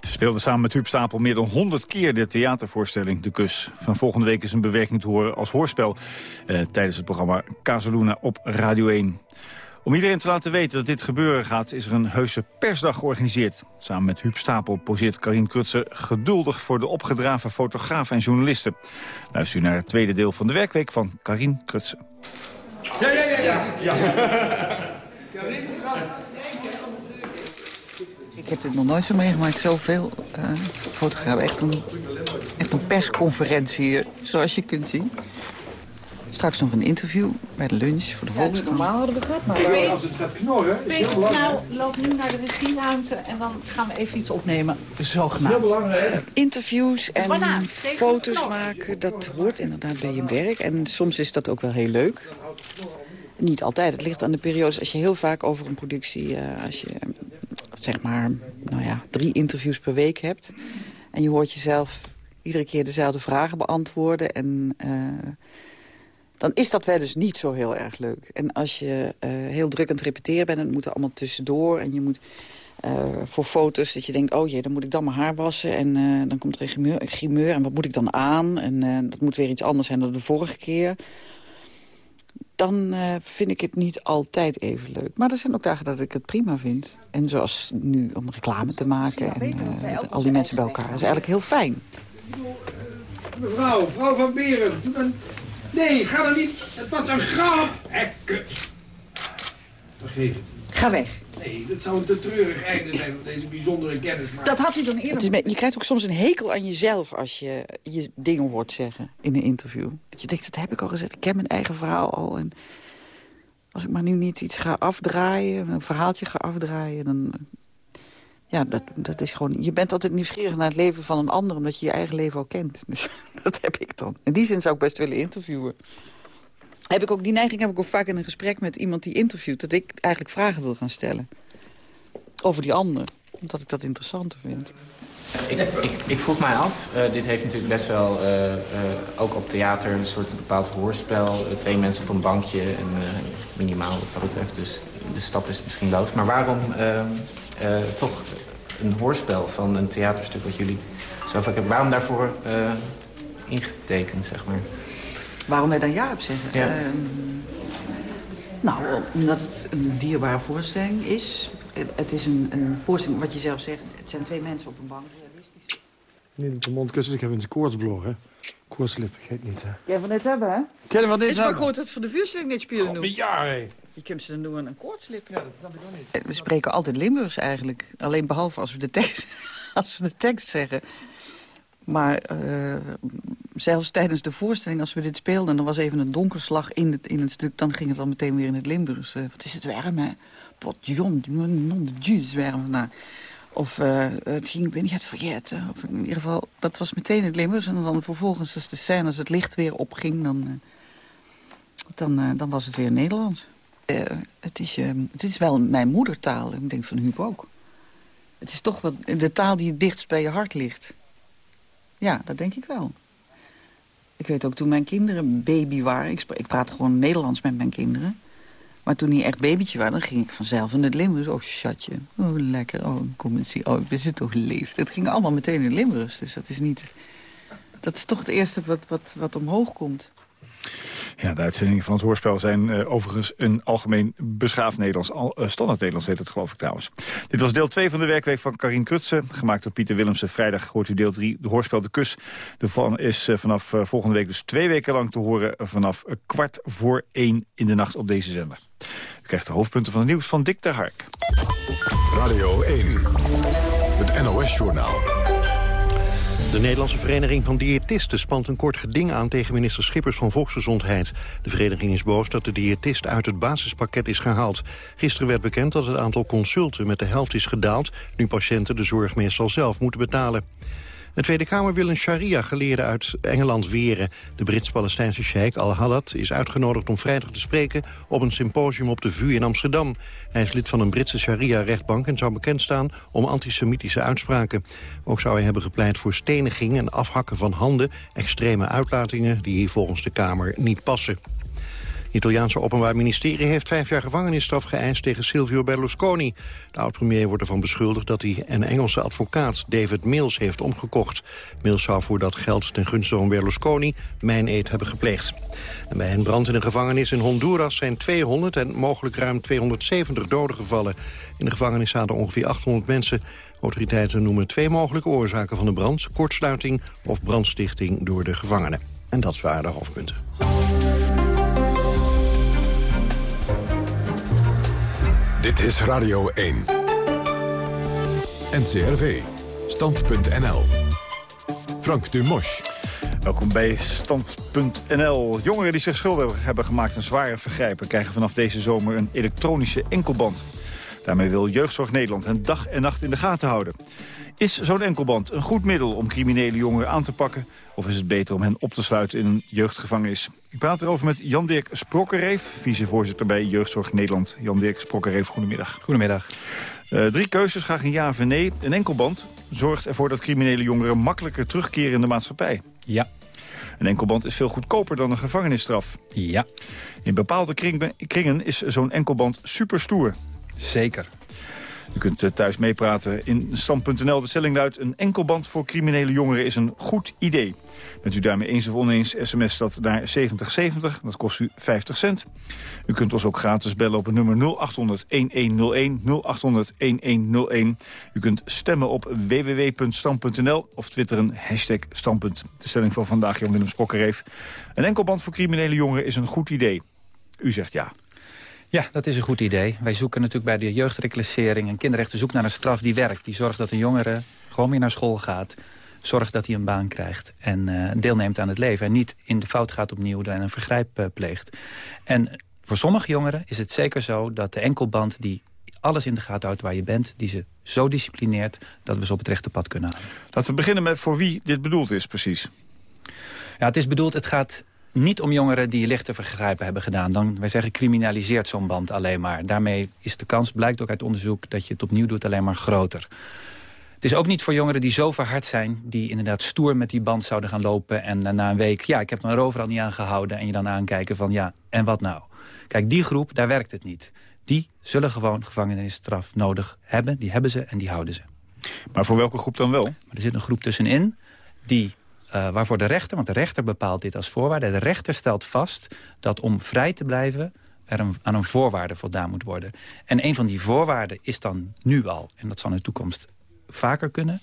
Ze speelde samen met Huub Stapel meer dan 100 keer de theatervoorstelling De Kus. Van volgende week is een bewerking te horen als hoorspel... Eh, tijdens het programma Casaluna op Radio 1. Om iedereen te laten weten dat dit gebeuren gaat... is er een heuse persdag georganiseerd. Samen met Huub Stapel poseert Karin Krutse geduldig... voor de opgedraven fotografen en journalisten. Luister u naar het tweede deel van de werkweek van Karin Krutse. Ja, ja, ja. ja. ja. Karin, Ik heb dit nog nooit zo meegemaakt. Zoveel uh, fotografen. Echt een, echt een persconferentie hier, zoals je kunt zien. Straks nog een interview bij de lunch voor de ja, Volkskrant. normaal hadden we gehad, maar weet, als het gaat knorren... Weet je, nou, loop nu naar de regieruimte en dan gaan we even iets opnemen. Zogenaamd. Heel belangrijk. Interviews en foto's maken, dat hoort inderdaad bij je werk. En soms is dat ook wel heel leuk. Niet altijd, het ligt aan de periodes. Als je heel vaak over een productie, uh, als je zeg maar, nou ja, drie interviews per week hebt... en je hoort jezelf iedere keer dezelfde vragen beantwoorden. En uh, dan is dat wel eens niet zo heel erg leuk. En als je uh, heel druk aan het repeteren bent... en het moet er allemaal tussendoor... en je moet uh, voor foto's dat je denkt... oh jee, dan moet ik dan mijn haar wassen... en dan komt er een grimeur, een grimeur, en wat moet ik dan aan? En dat moet weer iets anders zijn dan de vorige keer dan vind ik het niet altijd even leuk. Maar er zijn ook dagen dat ik het prima vind. En zoals nu om reclame te maken en al die mensen bij elkaar. Dat is eigenlijk heel fijn. Mevrouw, vrouw van Beren. Nee, ga er niet. Het was een grap. Hekke. Vergeef het. Ga weg. Nee, dat zou een te treurig einde zijn van deze bijzondere kennis. Dat had u dan eerder... Is, je krijgt ook soms een hekel aan jezelf als je je dingen hoort zeggen in een interview. Dat je denkt, dat heb ik al gezegd. Ik ken mijn eigen verhaal al. En als ik maar nu niet iets ga afdraaien, een verhaaltje ga afdraaien... dan ja, dat, dat is gewoon... Je bent altijd nieuwsgierig naar het leven van een ander... omdat je je eigen leven al kent. Dus dat heb ik dan. In die zin zou ik best willen interviewen. Heb ik ook, die neiging heb ik ook vaak in een gesprek met iemand die interviewt... dat ik eigenlijk vragen wil gaan stellen. Over die ander. Omdat ik dat interessanter vind. Ik, ik, ik vroeg mij af, uh, dit heeft natuurlijk best wel, uh, uh, ook op theater, een soort bepaald hoorspel. twee mensen op een bankje en minimaal wat dat betreft. Dus de stap is misschien logisch. Maar waarom toch een hoorspel van een theaterstuk wat jullie zo vaak hebben? Waarom daarvoor ingetekend, zeg maar? Waarom wij dan ja op zeggen? Ja. Uh, nou, omdat het een dierbare voorstelling is. Het is een, een voorstelling, wat je zelf zegt, het zijn twee mensen op een bank. Realistisch. Niet op de mondkussen, ik heb een koortsblog, hè. Koortslip, vergeet niet, hè. Jij van dit hebben, hè? Ken je van dit Is hebben? maar goed dat voor de vuursteen niet spelen doen. Ja, hé. Je kunt ze dan doen een koortslip. Ja, dat snap ik ook niet. We spreken altijd Limburgs eigenlijk. Alleen behalve als we de tekst, als we de tekst zeggen. Maar uh, zelfs tijdens de voorstelling, als we dit speelden... dan was even een donkerslag in het, in het stuk... dan ging het al meteen weer in het Limburgs. Uh, wat is het warm, hè? Potjon, non de Dieu, warm. Nou, of uh, het ging, ik ben niet het vergeten. Of in ieder geval, dat was meteen het Limburgs. En dan vervolgens, als de scène, als het licht weer opging... dan, dan, dan was het weer Nederlands. Het, is, het is wel mijn moedertaal. Ik denk van Huub ook. Het is toch wat, de taal die het dichtst bij je hart ligt... Ja, dat denk ik wel. Ik weet ook toen mijn kinderen baby waren... Ik, ik praat gewoon Nederlands met mijn kinderen. Maar toen die echt babytje waren, dan ging ik vanzelf in het Limburgs. Oh, schatje. Oh, lekker. Oh, kom eens zien. Oh, ik ben toch lief. Het ging allemaal meteen in het Limburgs. Dus dat is niet... Dat is toch het eerste wat, wat, wat omhoog komt. Ja, de uitzendingen van het hoorspel zijn uh, overigens een algemeen beschaafd Nederlands. Al, uh, standaard Nederlands heet het geloof ik trouwens. Dit was deel 2 van de werkweek van Karin Krutse. Gemaakt door Pieter Willemsen. Vrijdag hoort u deel 3, de hoorspel De Kus. De is uh, vanaf volgende week dus twee weken lang te horen... vanaf kwart voor één in de nacht op deze zender. U krijgt de hoofdpunten van het nieuws van Dick ter. Radio 1, het NOS-journaal. De Nederlandse Vereniging van Diëtisten spant een kort geding aan tegen minister Schippers van Volksgezondheid. De vereniging is boos dat de diëtist uit het basispakket is gehaald. Gisteren werd bekend dat het aantal consulten met de helft is gedaald, nu patiënten de zorg meestal zelf moeten betalen. De Tweede Kamer wil een sharia-geleerde uit Engeland weren. De Brits-Palestijnse sheik Al-Haddad is uitgenodigd om vrijdag te spreken... op een symposium op de VU in Amsterdam. Hij is lid van een Britse sharia-rechtbank... en zou bekend staan om antisemitische uitspraken. Ook zou hij hebben gepleit voor steniging en afhakken van handen... extreme uitlatingen die hier volgens de Kamer niet passen. Het Italiaanse Openbaar Ministerie heeft vijf jaar gevangenisstraf geëist tegen Silvio Berlusconi. De oud-premier wordt ervan beschuldigd dat hij een Engelse advocaat, David Mills, heeft omgekocht. Mills zou voor dat geld ten gunste van Berlusconi mijn eet hebben gepleegd. Bij een brand in een gevangenis in Honduras zijn 200 en mogelijk ruim 270 doden gevallen. In de gevangenis zaten ongeveer 800 mensen. Autoriteiten noemen twee mogelijke oorzaken van de brand... kortsluiting of brandstichting door de gevangenen. En dat waren de hoofdpunten. Dit is Radio 1. NCRV. Stand.nl. Frank Dumosch. Welkom bij Stand.nl. Jongeren die zich schuldig hebben gemaakt aan zware vergrijpen... krijgen vanaf deze zomer een elektronische enkelband. Daarmee wil Jeugdzorg Nederland hen dag en nacht in de gaten houden. Is zo'n enkelband een goed middel om criminele jongeren aan te pakken... of is het beter om hen op te sluiten in een jeugdgevangenis? Ik praat erover met Jan-Dirk Sprokkereef, vicevoorzitter bij Jeugdzorg Nederland. Jan-Dirk Sprokkereef, goedemiddag. Goedemiddag. Uh, drie keuzes, graag een ja of een nee. Een enkelband zorgt ervoor dat criminele jongeren makkelijker terugkeren in de maatschappij. Ja. Een enkelband is veel goedkoper dan een gevangenisstraf. Ja. In bepaalde kringen is zo'n enkelband superstoer. Zeker. U kunt eh, thuis meepraten in stand.nl. De stelling luidt... een enkelband voor criminele jongeren is een goed idee. Bent u daarmee eens of oneens, sms dat naar 7070. Dat kost u 50 cent. U kunt ons ook gratis bellen op het nummer 0800-1101. 0800-1101. U kunt stemmen op www.stand.nl of twitteren hashtag standpunt. De stelling van vandaag, Jan Willem Sprokkereef. Een enkelband voor criminele jongeren is een goed idee. U zegt ja. Ja, dat is een goed idee. Wij zoeken natuurlijk bij de jeugdreclassering en kinderrechten zoeken naar een straf die werkt. Die zorgt dat een jongere gewoon weer naar school gaat. Zorgt dat hij een baan krijgt en uh, deelneemt aan het leven. En niet in de fout gaat opnieuw en een vergrijp uh, pleegt. En voor sommige jongeren is het zeker zo dat de enkelband die alles in de gaten houdt waar je bent... die ze zo disciplineert dat we ze op het rechte pad kunnen halen. Laten we beginnen met voor wie dit bedoeld is precies. Ja, het is bedoeld, het gaat niet om jongeren die lichte vergrijpen hebben gedaan. Dan, wij zeggen, criminaliseert zo'n band alleen maar. Daarmee is de kans, blijkt ook uit onderzoek... dat je het opnieuw doet alleen maar groter. Het is ook niet voor jongeren die zo verhard zijn... die inderdaad stoer met die band zouden gaan lopen... en na een week, ja, ik heb mijn overal niet aangehouden... en je dan aankijken van, ja, en wat nou? Kijk, die groep, daar werkt het niet. Die zullen gewoon gevangenisstraf nodig hebben. Die hebben ze en die houden ze. Maar voor welke groep dan wel? Maar er zit een groep tussenin die uh, waarvoor de rechter, want de rechter bepaalt dit als voorwaarde... de rechter stelt vast dat om vrij te blijven er een, aan een voorwaarde voldaan moet worden. En een van die voorwaarden is dan nu al, en dat zal in de toekomst vaker kunnen...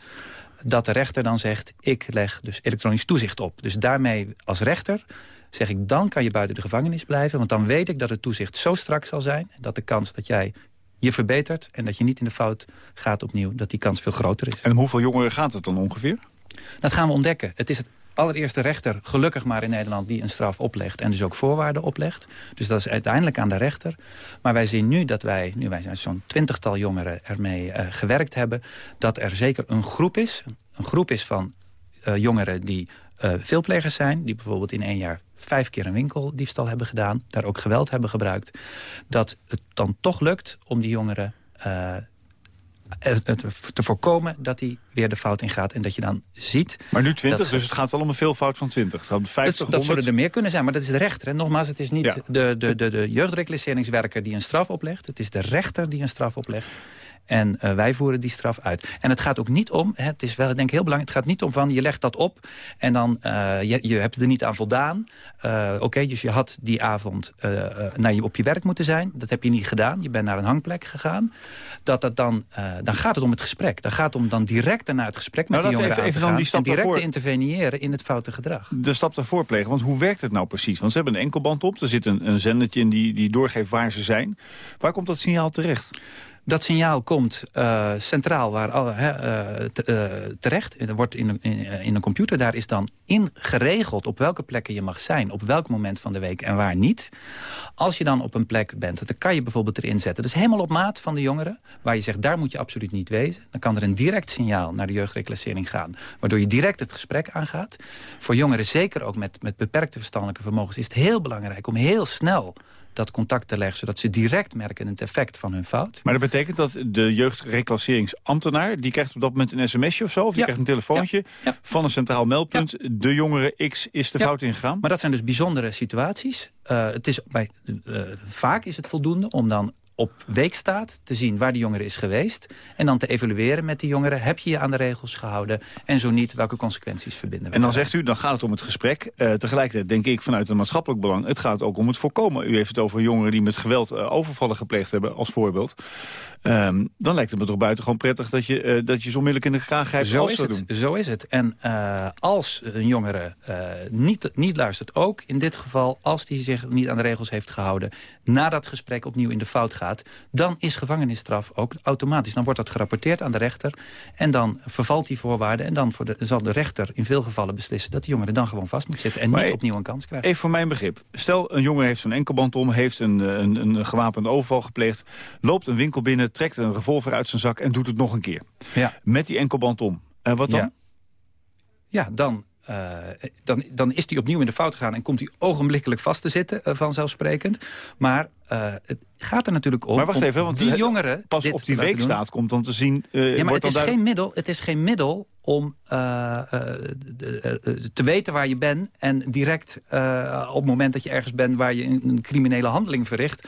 dat de rechter dan zegt, ik leg dus elektronisch toezicht op. Dus daarmee als rechter zeg ik, dan kan je buiten de gevangenis blijven... want dan weet ik dat het toezicht zo strak zal zijn... dat de kans dat jij je verbetert en dat je niet in de fout gaat opnieuw... dat die kans veel groter is. En hoeveel jongeren gaat het dan ongeveer? Dat gaan we ontdekken. Het is het allereerste rechter, gelukkig maar in Nederland... die een straf oplegt en dus ook voorwaarden oplegt. Dus dat is uiteindelijk aan de rechter. Maar wij zien nu dat wij, nu wij zo'n twintigtal jongeren ermee uh, gewerkt hebben... dat er zeker een groep is, een groep is van uh, jongeren die uh, veelplegers zijn... die bijvoorbeeld in één jaar vijf keer een winkeldiefstal hebben gedaan... daar ook geweld hebben gebruikt... dat het dan toch lukt om die jongeren eh, te voorkomen dat hij weer de fout ingaat. En dat je dan ziet... Maar nu 20, dus het gaat wel om een veelvoud van 20. Het gaat om 50, dat, dat zullen er meer kunnen zijn, maar dat is de rechter. Hè? Nogmaals, het is niet de, de, de, de jeugdreclasseringswerker die een straf oplegt. Het is de rechter die een straf oplegt. En uh, wij voeren die straf uit. En het gaat ook niet om, hè, het is wel denk ik heel belangrijk... het gaat niet om van je legt dat op en dan uh, je, je hebt er niet aan voldaan. Uh, Oké, okay, dus je had die avond naar je, op je werk moeten zijn. Dat heb je niet gedaan. Je bent naar een hangplek gegaan. Dat dat dan, dan gaat het om het gesprek. Dan gaat het om dan direct daarna het gesprek met nou, die jongeren even, even dan die stap en direct daarvoor, te interveneren in het foute gedrag. De stap daarvoor plegen, want hoe werkt het nou precies? Want ze hebben een enkelband op, er zit een, een zendertje in die, die doorgeeft waar ze zijn. Waar komt dat signaal terecht? Dat signaal komt uh, centraal waar, uh, te, uh, terecht. Er wordt in, in, in, een computer. Daar is dan ingeregeld op welke plekken je mag zijn. Op welk moment van de week en waar niet. Als je dan op een plek bent, dan kan je bijvoorbeeld erin zetten. Dat is helemaal op maat van de jongeren. Waar je zegt, daar moet je absoluut niet wezen. Dan kan er een direct signaal naar de jeugdreclassering gaan. Waardoor je direct het gesprek aangaat. Voor jongeren, zeker ook met, met beperkte verstandelijke vermogens... is het heel belangrijk om heel snel dat contact te leggen... zodat ze direct merken het effect van hun fout. Maar dat betekent dat de jeugdreclasseringsambtenaar... die krijgt op dat moment een sms'je of zo... of die krijgt een telefoontje van een centraal meldpunt... de jongere X is de fout ingegaan? Maar dat zijn dus bijzondere situaties. Uh, het is bij, uh, vaak is het voldoende om dan op weekstaat te zien waar die jongere is geweest... en dan te evalueren met die jongere. Heb je je aan de regels gehouden? En zo niet, welke consequenties verbinden we? En dan zegt u, dan gaat het om het gesprek. Uh, tegelijkertijd denk ik vanuit een maatschappelijk belang... het gaat ook om het voorkomen. U heeft het over jongeren die met geweld uh, overvallen gepleegd hebben als voorbeeld. Um, dan lijkt het me toch buitengewoon prettig dat je, uh, dat je zo onmiddellijk in de kraag grijpt zo is het, doen. Zo is het. En uh, als een jongere uh, niet, niet luistert, ook in dit geval... als die zich niet aan de regels heeft gehouden... na dat gesprek opnieuw in de fout gaat... dan is gevangenisstraf ook automatisch. Dan wordt dat gerapporteerd aan de rechter... en dan vervalt die voorwaarde... en dan voor de, zal de rechter in veel gevallen beslissen... dat de jongere dan gewoon vast moet zitten... en maar niet e- opnieuw een kans krijgt. Even voor mijn begrip. Stel, een jongen heeft zo'n enkelband om... heeft een, een, een gewapende overval gepleegd... loopt een winkel binnen trekt een revolver uit zijn zak en doet het nog een keer. Ja. Met die enkelband om. En wat dan? Ja, ja dan uh, dan, dan is hij opnieuw in de fout gegaan... en komt hij ogenblikkelijk vast te zitten, uh, vanzelfsprekend. Maar uh, het gaat er natuurlijk om... Maar wacht even, want die jongeren... Pas op die weekstaat komt dan te zien... ja, maar het is, geen middel, het is geen middel om te weten waar je bent... en direct op het moment dat je ergens bent... waar je een criminele handeling verricht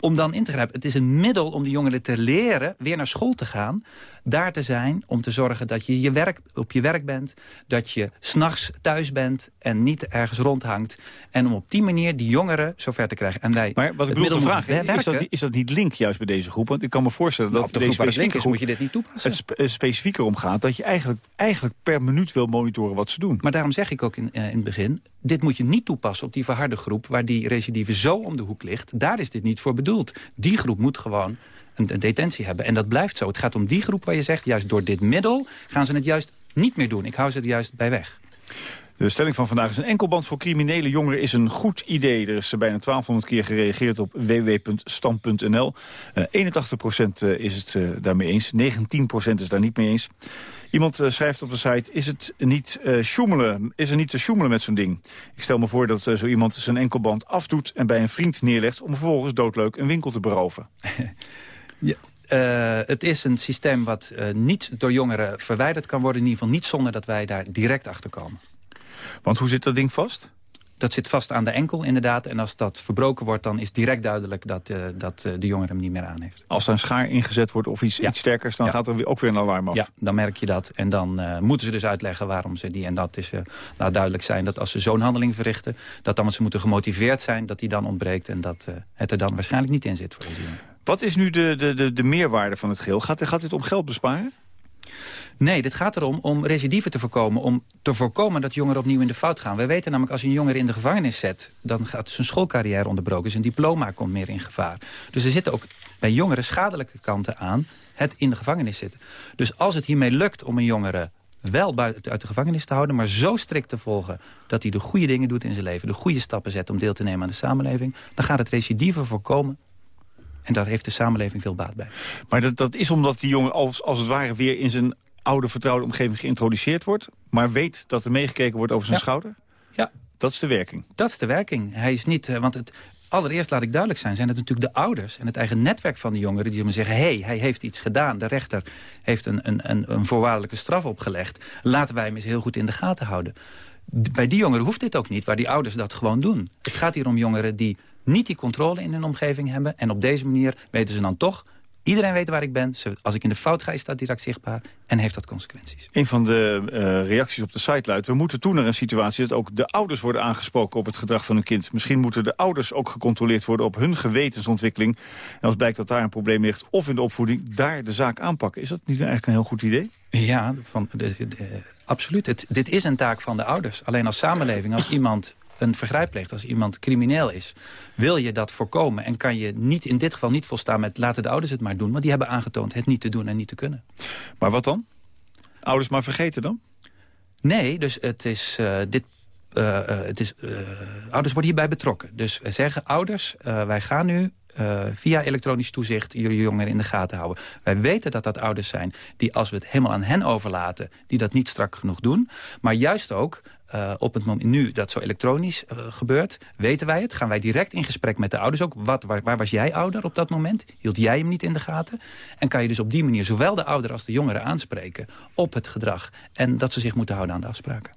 om dan in te grijpen. Het is een middel om die jongeren te leren weer naar school te gaan. Daar te zijn om te zorgen dat je, je werk, op je werk bent. Dat je s'nachts thuis bent en niet ergens rondhangt. En om op die manier die jongeren zover te krijgen. En wij maar wat ik bedoel te vragen, is dat, is dat niet link juist bij deze groep? Want ik kan me voorstellen nou, dat op de deze groep is, moet je dit niet toepassen. Het specifieker omgaat dat je eigenlijk, eigenlijk per minuut wil monitoren wat ze doen. Maar daarom zeg ik ook in, uh, in het begin... dit moet je niet toepassen op die verharde groep... waar die recidive zo om de hoek ligt. Daar is dit niet voor bedoeld. Die groep moet gewoon een, detentie hebben. En dat blijft zo. Het gaat om die groep waar je zegt... juist door dit middel gaan ze het juist niet meer doen. Ik hou ze er juist bij weg. De stelling van vandaag is een enkelband voor criminele jongeren is een goed idee. Er is bijna 1200 keer gereageerd op www.stand.nl. Uh, 81% is het uh, daarmee eens, 19% is daar niet mee eens. Iemand uh, schrijft op de site, is, het niet, uh, sjoemelen, is er niet te sjoemelen met zo'n ding? Ik stel me voor dat uh, zo iemand zijn enkelband afdoet en bij een vriend neerlegt... om vervolgens doodleuk een winkel te beroven. ja. Uh, het is een systeem wat niet door jongeren verwijderd kan worden. In ieder geval niet zonder dat wij daar direct achter komen. Want hoe zit dat ding vast? Dat zit vast aan de enkel, inderdaad. En als dat verbroken wordt, dan is direct duidelijk dat, uh, dat de jongere hem niet meer aan heeft. Als er een schaar ingezet wordt of iets, ja. iets sterkers, dan ja. gaat er ook weer een alarm af. Ja, dan merk je dat. En dan moeten ze dus uitleggen waarom ze die... En dat is laat duidelijk zijn dat als ze zo'n handeling verrichten... dat dan ze moeten gemotiveerd zijn, dat die dan ontbreekt... en dat het er dan waarschijnlijk niet in zit voor deze jongeren. Wat is nu de, de, de, de meerwaarde van het geheel? Gaat, gaat dit om geld besparen? Nee, dit gaat erom om recidieven te voorkomen. Om te voorkomen dat jongeren opnieuw in de fout gaan. Wij weten namelijk als een jongere in de gevangenis zet... dan gaat zijn schoolcarrière onderbroken. Zijn diploma komt meer in gevaar. Dus er zitten ook bij jongeren schadelijke kanten aan... het in de gevangenis zitten. Dus als het hiermee lukt om een jongere wel buiten uit de gevangenis te houden... maar zo strikt te volgen dat hij de goede dingen doet in zijn leven... de goede stappen zet om deel te nemen aan de samenleving... dan gaat het recidive voorkomen en daar heeft de samenleving veel baat bij. Maar dat, dat is omdat die jongen als, als het ware weer in zijn oude vertrouwde omgeving geïntroduceerd wordt... maar weet dat er meegekeken wordt over zijn ja. schouder? Ja. Dat is de werking? Dat is de werking. Hij is niet... Want het, allereerst laat ik duidelijk zijn... zijn het natuurlijk de ouders en het eigen netwerk van de jongeren... die zeggen, hé, hey, hij heeft iets gedaan. De rechter heeft een, een, een, een voorwaardelijke straf opgelegd. Laten wij hem eens heel goed in de gaten houden. Bij die jongeren hoeft dit ook niet, waar die ouders dat gewoon doen. Het gaat hier om jongeren die niet die controle in hun omgeving hebben. En op deze manier weten ze dan toch... Iedereen weet waar ik ben. Als ik in de fout ga, is dat direct zichtbaar. En heeft dat consequenties. Een van de uh, reacties op de site luidt... we moeten toen naar een situatie dat ook de ouders worden aangesproken... op het gedrag van hun kind. Misschien moeten de ouders ook gecontroleerd worden op hun gewetensontwikkeling. En als blijkt dat daar een probleem ligt, of in de opvoeding... daar de zaak aanpakken. Is dat niet eigenlijk een heel goed idee? Ja, van, de, de, absoluut. Het, dit is een taak van de ouders. Alleen als samenleving, als iemand een vergrijp pleegt, als iemand crimineel is... wil je dat voorkomen en kan je niet, in dit geval niet volstaan met... laten de ouders het maar doen, want die hebben aangetoond het niet te doen en niet te kunnen. Maar wat dan? Ouders maar vergeten dan? Nee, dus het is... Uh, dit uh, uh, het is, ouders worden hierbij betrokken. Dus we zeggen, ouders, wij gaan nu uh, via elektronisch toezicht jullie jongeren in de gaten houden. Wij weten dat dat ouders zijn die, als we het helemaal aan hen overlaten... die dat niet strak genoeg doen. Maar juist ook uh, op het moment nu dat zo elektronisch uh, gebeurt... weten wij het, gaan wij direct in gesprek met de ouders ook. Wat, waar, waar, was jij ouder op dat moment? Hield jij hem niet in de gaten? En kan je dus op die manier zowel de ouder als de jongeren aanspreken... op het gedrag en dat ze zich moeten houden aan de afspraken.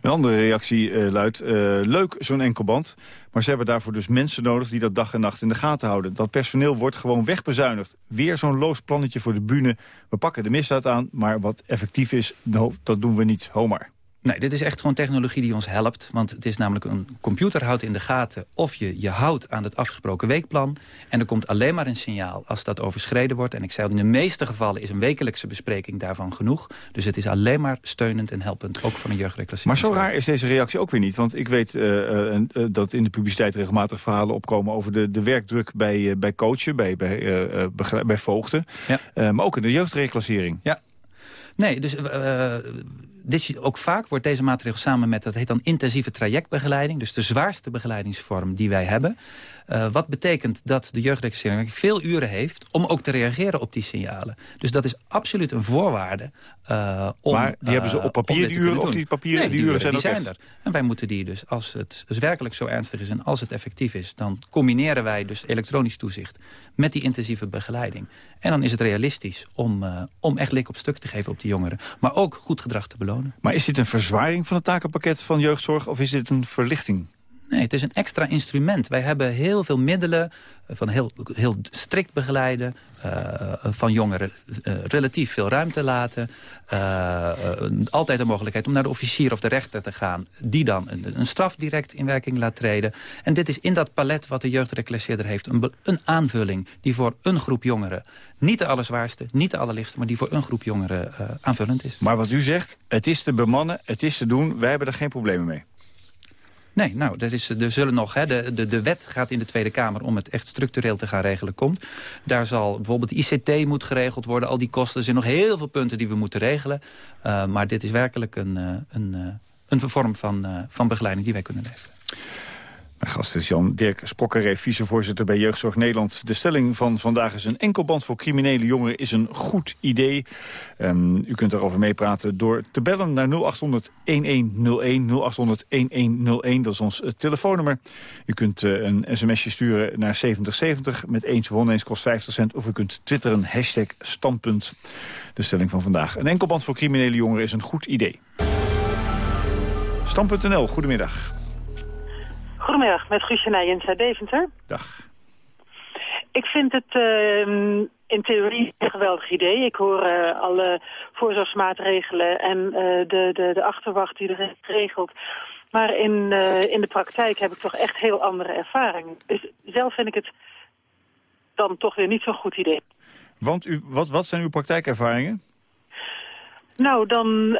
Een andere reactie uh, luidt, uh, leuk zo'n enkelband... maar ze hebben daarvoor dus mensen nodig die dat dag en nacht in de gaten houden. Dat personeel wordt gewoon wegbezuinigd. Weer zo'n loos plannetje voor de bühne. We pakken de misdaad aan, maar wat effectief is, dat doen we niet. Homar. Nee, dit is echt gewoon technologie die ons helpt. Want het is namelijk een computer houdt in de gaten of je je houdt aan het afgesproken weekplan. En er komt alleen maar een signaal als dat overschreden wordt. En ik zei in de meeste gevallen is een wekelijkse bespreking daarvan genoeg. Dus het is alleen maar steunend en helpend, ook van een jeugdreclassering. Maar zo raar is deze reactie ook weer niet. Want ik weet uh, uh, dat in de publiciteit regelmatig verhalen opkomen over de, de werkdruk bij, bij coachen, bij, bij, bij voogden. Ja. maar ook in de jeugdreclassering. Ja. Nee, dus dit, ook vaak wordt deze maatregel samen met, dat heet dan intensieve trajectbegeleiding, dus de zwaarste begeleidingsvorm die wij hebben. Uh, wat betekent dat de jeugdreclassering veel uren heeft om ook te reageren op die signalen. Dus dat is absoluut een voorwaarde uh, om Maar die hebben ze op papier die uren of die papieren nee, die, uren zijn, die ook zijn er. En wij moeten die dus, als het dus werkelijk zo ernstig is en als het effectief is... dan combineren wij dus elektronisch toezicht met die intensieve begeleiding. En dan is het realistisch om, uh, om echt lik op stuk te geven op die jongeren. Maar ook goed gedrag te belonen. Maar is dit een verzwaring van het takenpakket van jeugdzorg... of is dit een verlichting? Nee, het is een extra instrument. Wij hebben heel veel middelen eh, van heel, heel strikt begeleiden... Uh, van jongeren relatief veel ruimte laten. Altijd de mogelijkheid om naar de officier of de rechter te gaan... die dan een, een, straf direct in werking laat treden. En dit is in dat palet wat de jeugdreclasseerder heeft... Een, een aanvulling die voor een groep jongeren... niet de allerzwaarste, niet de allerlichtste... maar die voor een groep jongeren aanvullend is. Maar wat u zegt, het is te bemannen, het is te doen... wij hebben er geen problemen mee. Nee, nou, dat is, er zullen nog, hè, de, de, de wet gaat in de Tweede Kamer om het echt structureel te gaan regelen komt. Daar zal bijvoorbeeld ICT moet geregeld worden, al die kosten. Er zijn nog heel veel punten die we moeten regelen. Uh, maar dit is werkelijk een, uh, een, uh, een vorm van, van begeleiding die wij kunnen leveren. Mijn gast is Jan-Dirk Sprokkeré, vicevoorzitter bij Jeugdzorg Nederland. De stelling van vandaag is een enkelband voor criminele jongeren is een goed idee. Um, u kunt erover meepraten door te bellen naar 0800-1101, 0800-1101. Dat is ons uh, telefoonnummer. U kunt uh, een sms'je sturen naar 7070 met eens of oneens kost 50 cent. Of u kunt twitteren, hashtag standpunt. De stelling van vandaag. Een enkelband voor criminele jongeren is een goed idee. Stand.nl, goedemiddag. Goedemiddag, met Guusje Nijens uit Deventer. Dag. Ik vind het uh, in theorie een geweldig idee. Ik hoor uh, alle voorzorgsmaatregelen en uh, de, de, de achterwacht die er is geregeld. Maar in, in de praktijk heb ik toch echt heel andere ervaringen. Dus zelf vind ik het dan toch weer niet zo'n goed idee. Want u, wat, wat zijn uw praktijkervaringen? Nou, dan,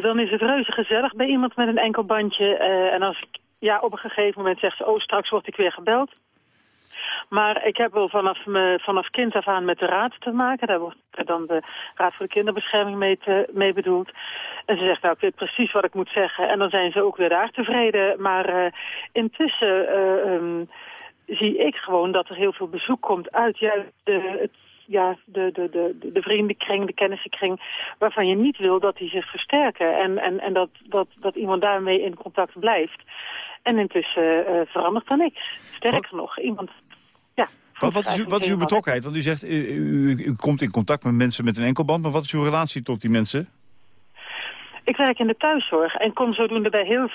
dan is het reuze gezellig bij iemand met een enkel bandje. en als ik ja, op een gegeven moment zegt ze, oh, straks word ik weer gebeld. Maar ik heb wel vanaf, me, vanaf kind af aan met de raad te maken. Daar wordt dan de Raad voor de Kinderbescherming mee, te, mee bedoeld. En ze zegt, nou, ik weet precies wat ik moet zeggen. En dan zijn ze ook weer daar tevreden. Maar uh, intussen uh, um, zie ik gewoon dat er heel veel bezoek komt uit juist de, het ja, de, de, de, de vriendenkring, de kennissenkring... waarvan je niet wil dat die zich versterken. En, en, en dat, dat, dat iemand daarmee in contact blijft. En intussen uh, verandert er niks. Sterker wat? nog, iemand... Ja, wat, wat, is, uw, wat is uw betrokkenheid? Want u zegt, u, u, u, komt in contact met mensen met een enkelband... maar wat is uw relatie tot die mensen? Ik werk in de thuiszorg en kom zodoende bij heel,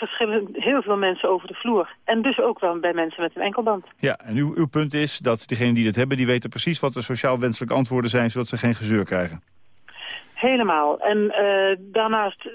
heel veel mensen over de vloer. En dus ook wel bij mensen met een enkelband. Ja, en uw, uw punt is dat diegenen die dit hebben... die weten precies wat de sociaal wenselijke antwoorden zijn... zodat ze geen gezeur krijgen. Helemaal. En uh, daarnaast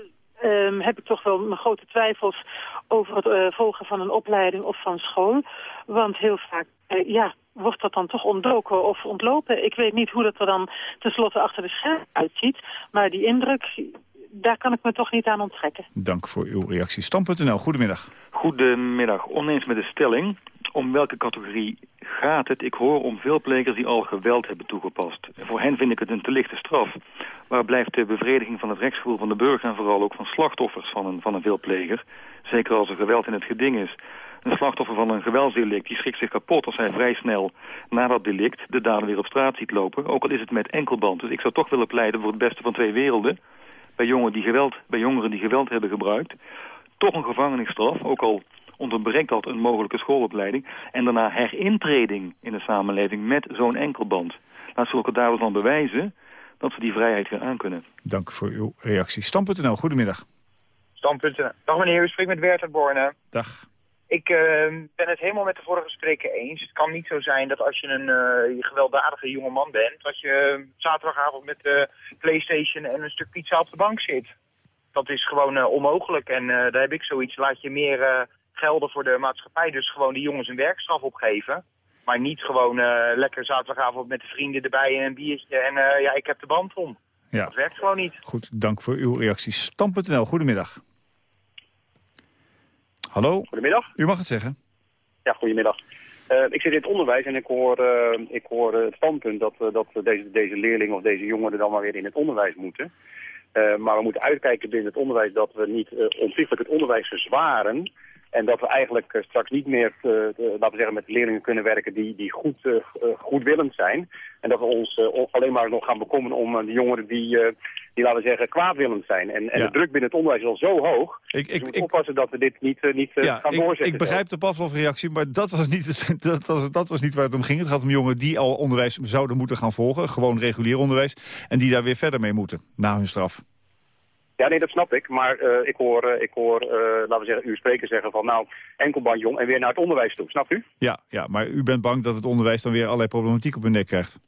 um, heb ik toch wel mijn grote twijfels... over het uh, volgen van een opleiding of van school. Want heel vaak, uh, ja, wordt dat dan toch ontdoken of ontlopen. Ik weet niet hoe dat er dan tenslotte achter de scherm uitziet. Maar die indruk, daar kan ik me toch niet aan onttrekken. Dank voor uw reactie. Stam.nl, goedemiddag. Goedemiddag. Oneens met de stelling. Om welke categorie gaat het? Ik hoor om veel plegers die al geweld hebben toegepast. Voor hen vind ik het een te lichte straf. Waar blijft de bevrediging van het rechtsgevoel van de burger... en vooral ook van slachtoffers van een, van een veelpleger? Zeker als er geweld in het geding is. Een slachtoffer van een geweldsdelict die schrikt zich kapot als hij vrij snel na dat delict de dader weer op straat ziet lopen. Ook al is het met enkelband. Dus ik zou toch willen pleiten voor het beste van twee werelden bij, jongeren die geweld, bij jongeren die geweld hebben gebruikt... toch een gevangenisstraf, ook al onderbreekt dat een mogelijke schoolopleiding... en daarna herintreding in de samenleving met zo'n enkelband. Laat zulke daders dan bewijzen dat ze die vrijheid weer aankunnen. Dank voor uw reactie. Stam.nl, goedemiddag. Stam.nl. Dag meneer, u spreekt met Werther Borne. Dag. Ik uh, ben het helemaal met de vorige spreker eens. Het kan niet zo zijn dat als je een uh, gewelddadige jonge man bent... dat je zaterdagavond met de Playstation en een stuk pizza op de bank zit. Dat is gewoon uh, onmogelijk en daar heb ik zoiets. Laat je meer gelden voor de maatschappij. Dus gewoon die jongens een werkstraf opgeven. Maar niet gewoon lekker zaterdagavond met de vrienden erbij en een biertje. En ja, ik heb de band om. Ja. Dat werkt gewoon niet. Goed, dank voor uw reactie. Stam.nl, goedemiddag. Hallo? Goedemiddag. U mag het zeggen. Ja, goedemiddag. Uh, ik zit in het onderwijs en ik hoor, uh, ik hoor uh, het standpunt dat, dat deze, deze leerlingen of deze jongeren dan maar weer in het onderwijs moeten. Eh, maar we moeten uitkijken binnen het onderwijs dat we niet uh, ontiegelijk het onderwijs verzwaren. En dat we eigenlijk eh, straks niet meer, uh, laten we zeggen, met leerlingen kunnen werken die, die goed, uh, goedwillend zijn. En dat we ons alleen maar nog gaan bekommeren om de jongeren die, die, laten we zeggen, kwaadwillend zijn. En, en Ja. de druk binnen het onderwijs is al zo hoog. Ik, dus we moeten oppassen dat we dit niet, niet Ja, gaan ik, doorzetten. ik begrijp de Pavlov-reactie, maar dat was, niet, dat, was, dat was niet waar het om ging. Het gaat om jongeren die al onderwijs zouden moeten gaan volgen. Gewoon regulier onderwijs. En die daar weer verder mee moeten, na hun straf. Ja, nee, dat snap ik. Maar eh, ik hoor, eh, ik hoor eh, laten we zeggen, uw spreker zeggen van... nou, enkelband jong en weer naar het onderwijs toe. Snapt u? Ja, ja, maar u bent bang dat het onderwijs dan weer allerlei problematiek op hun nek krijgt.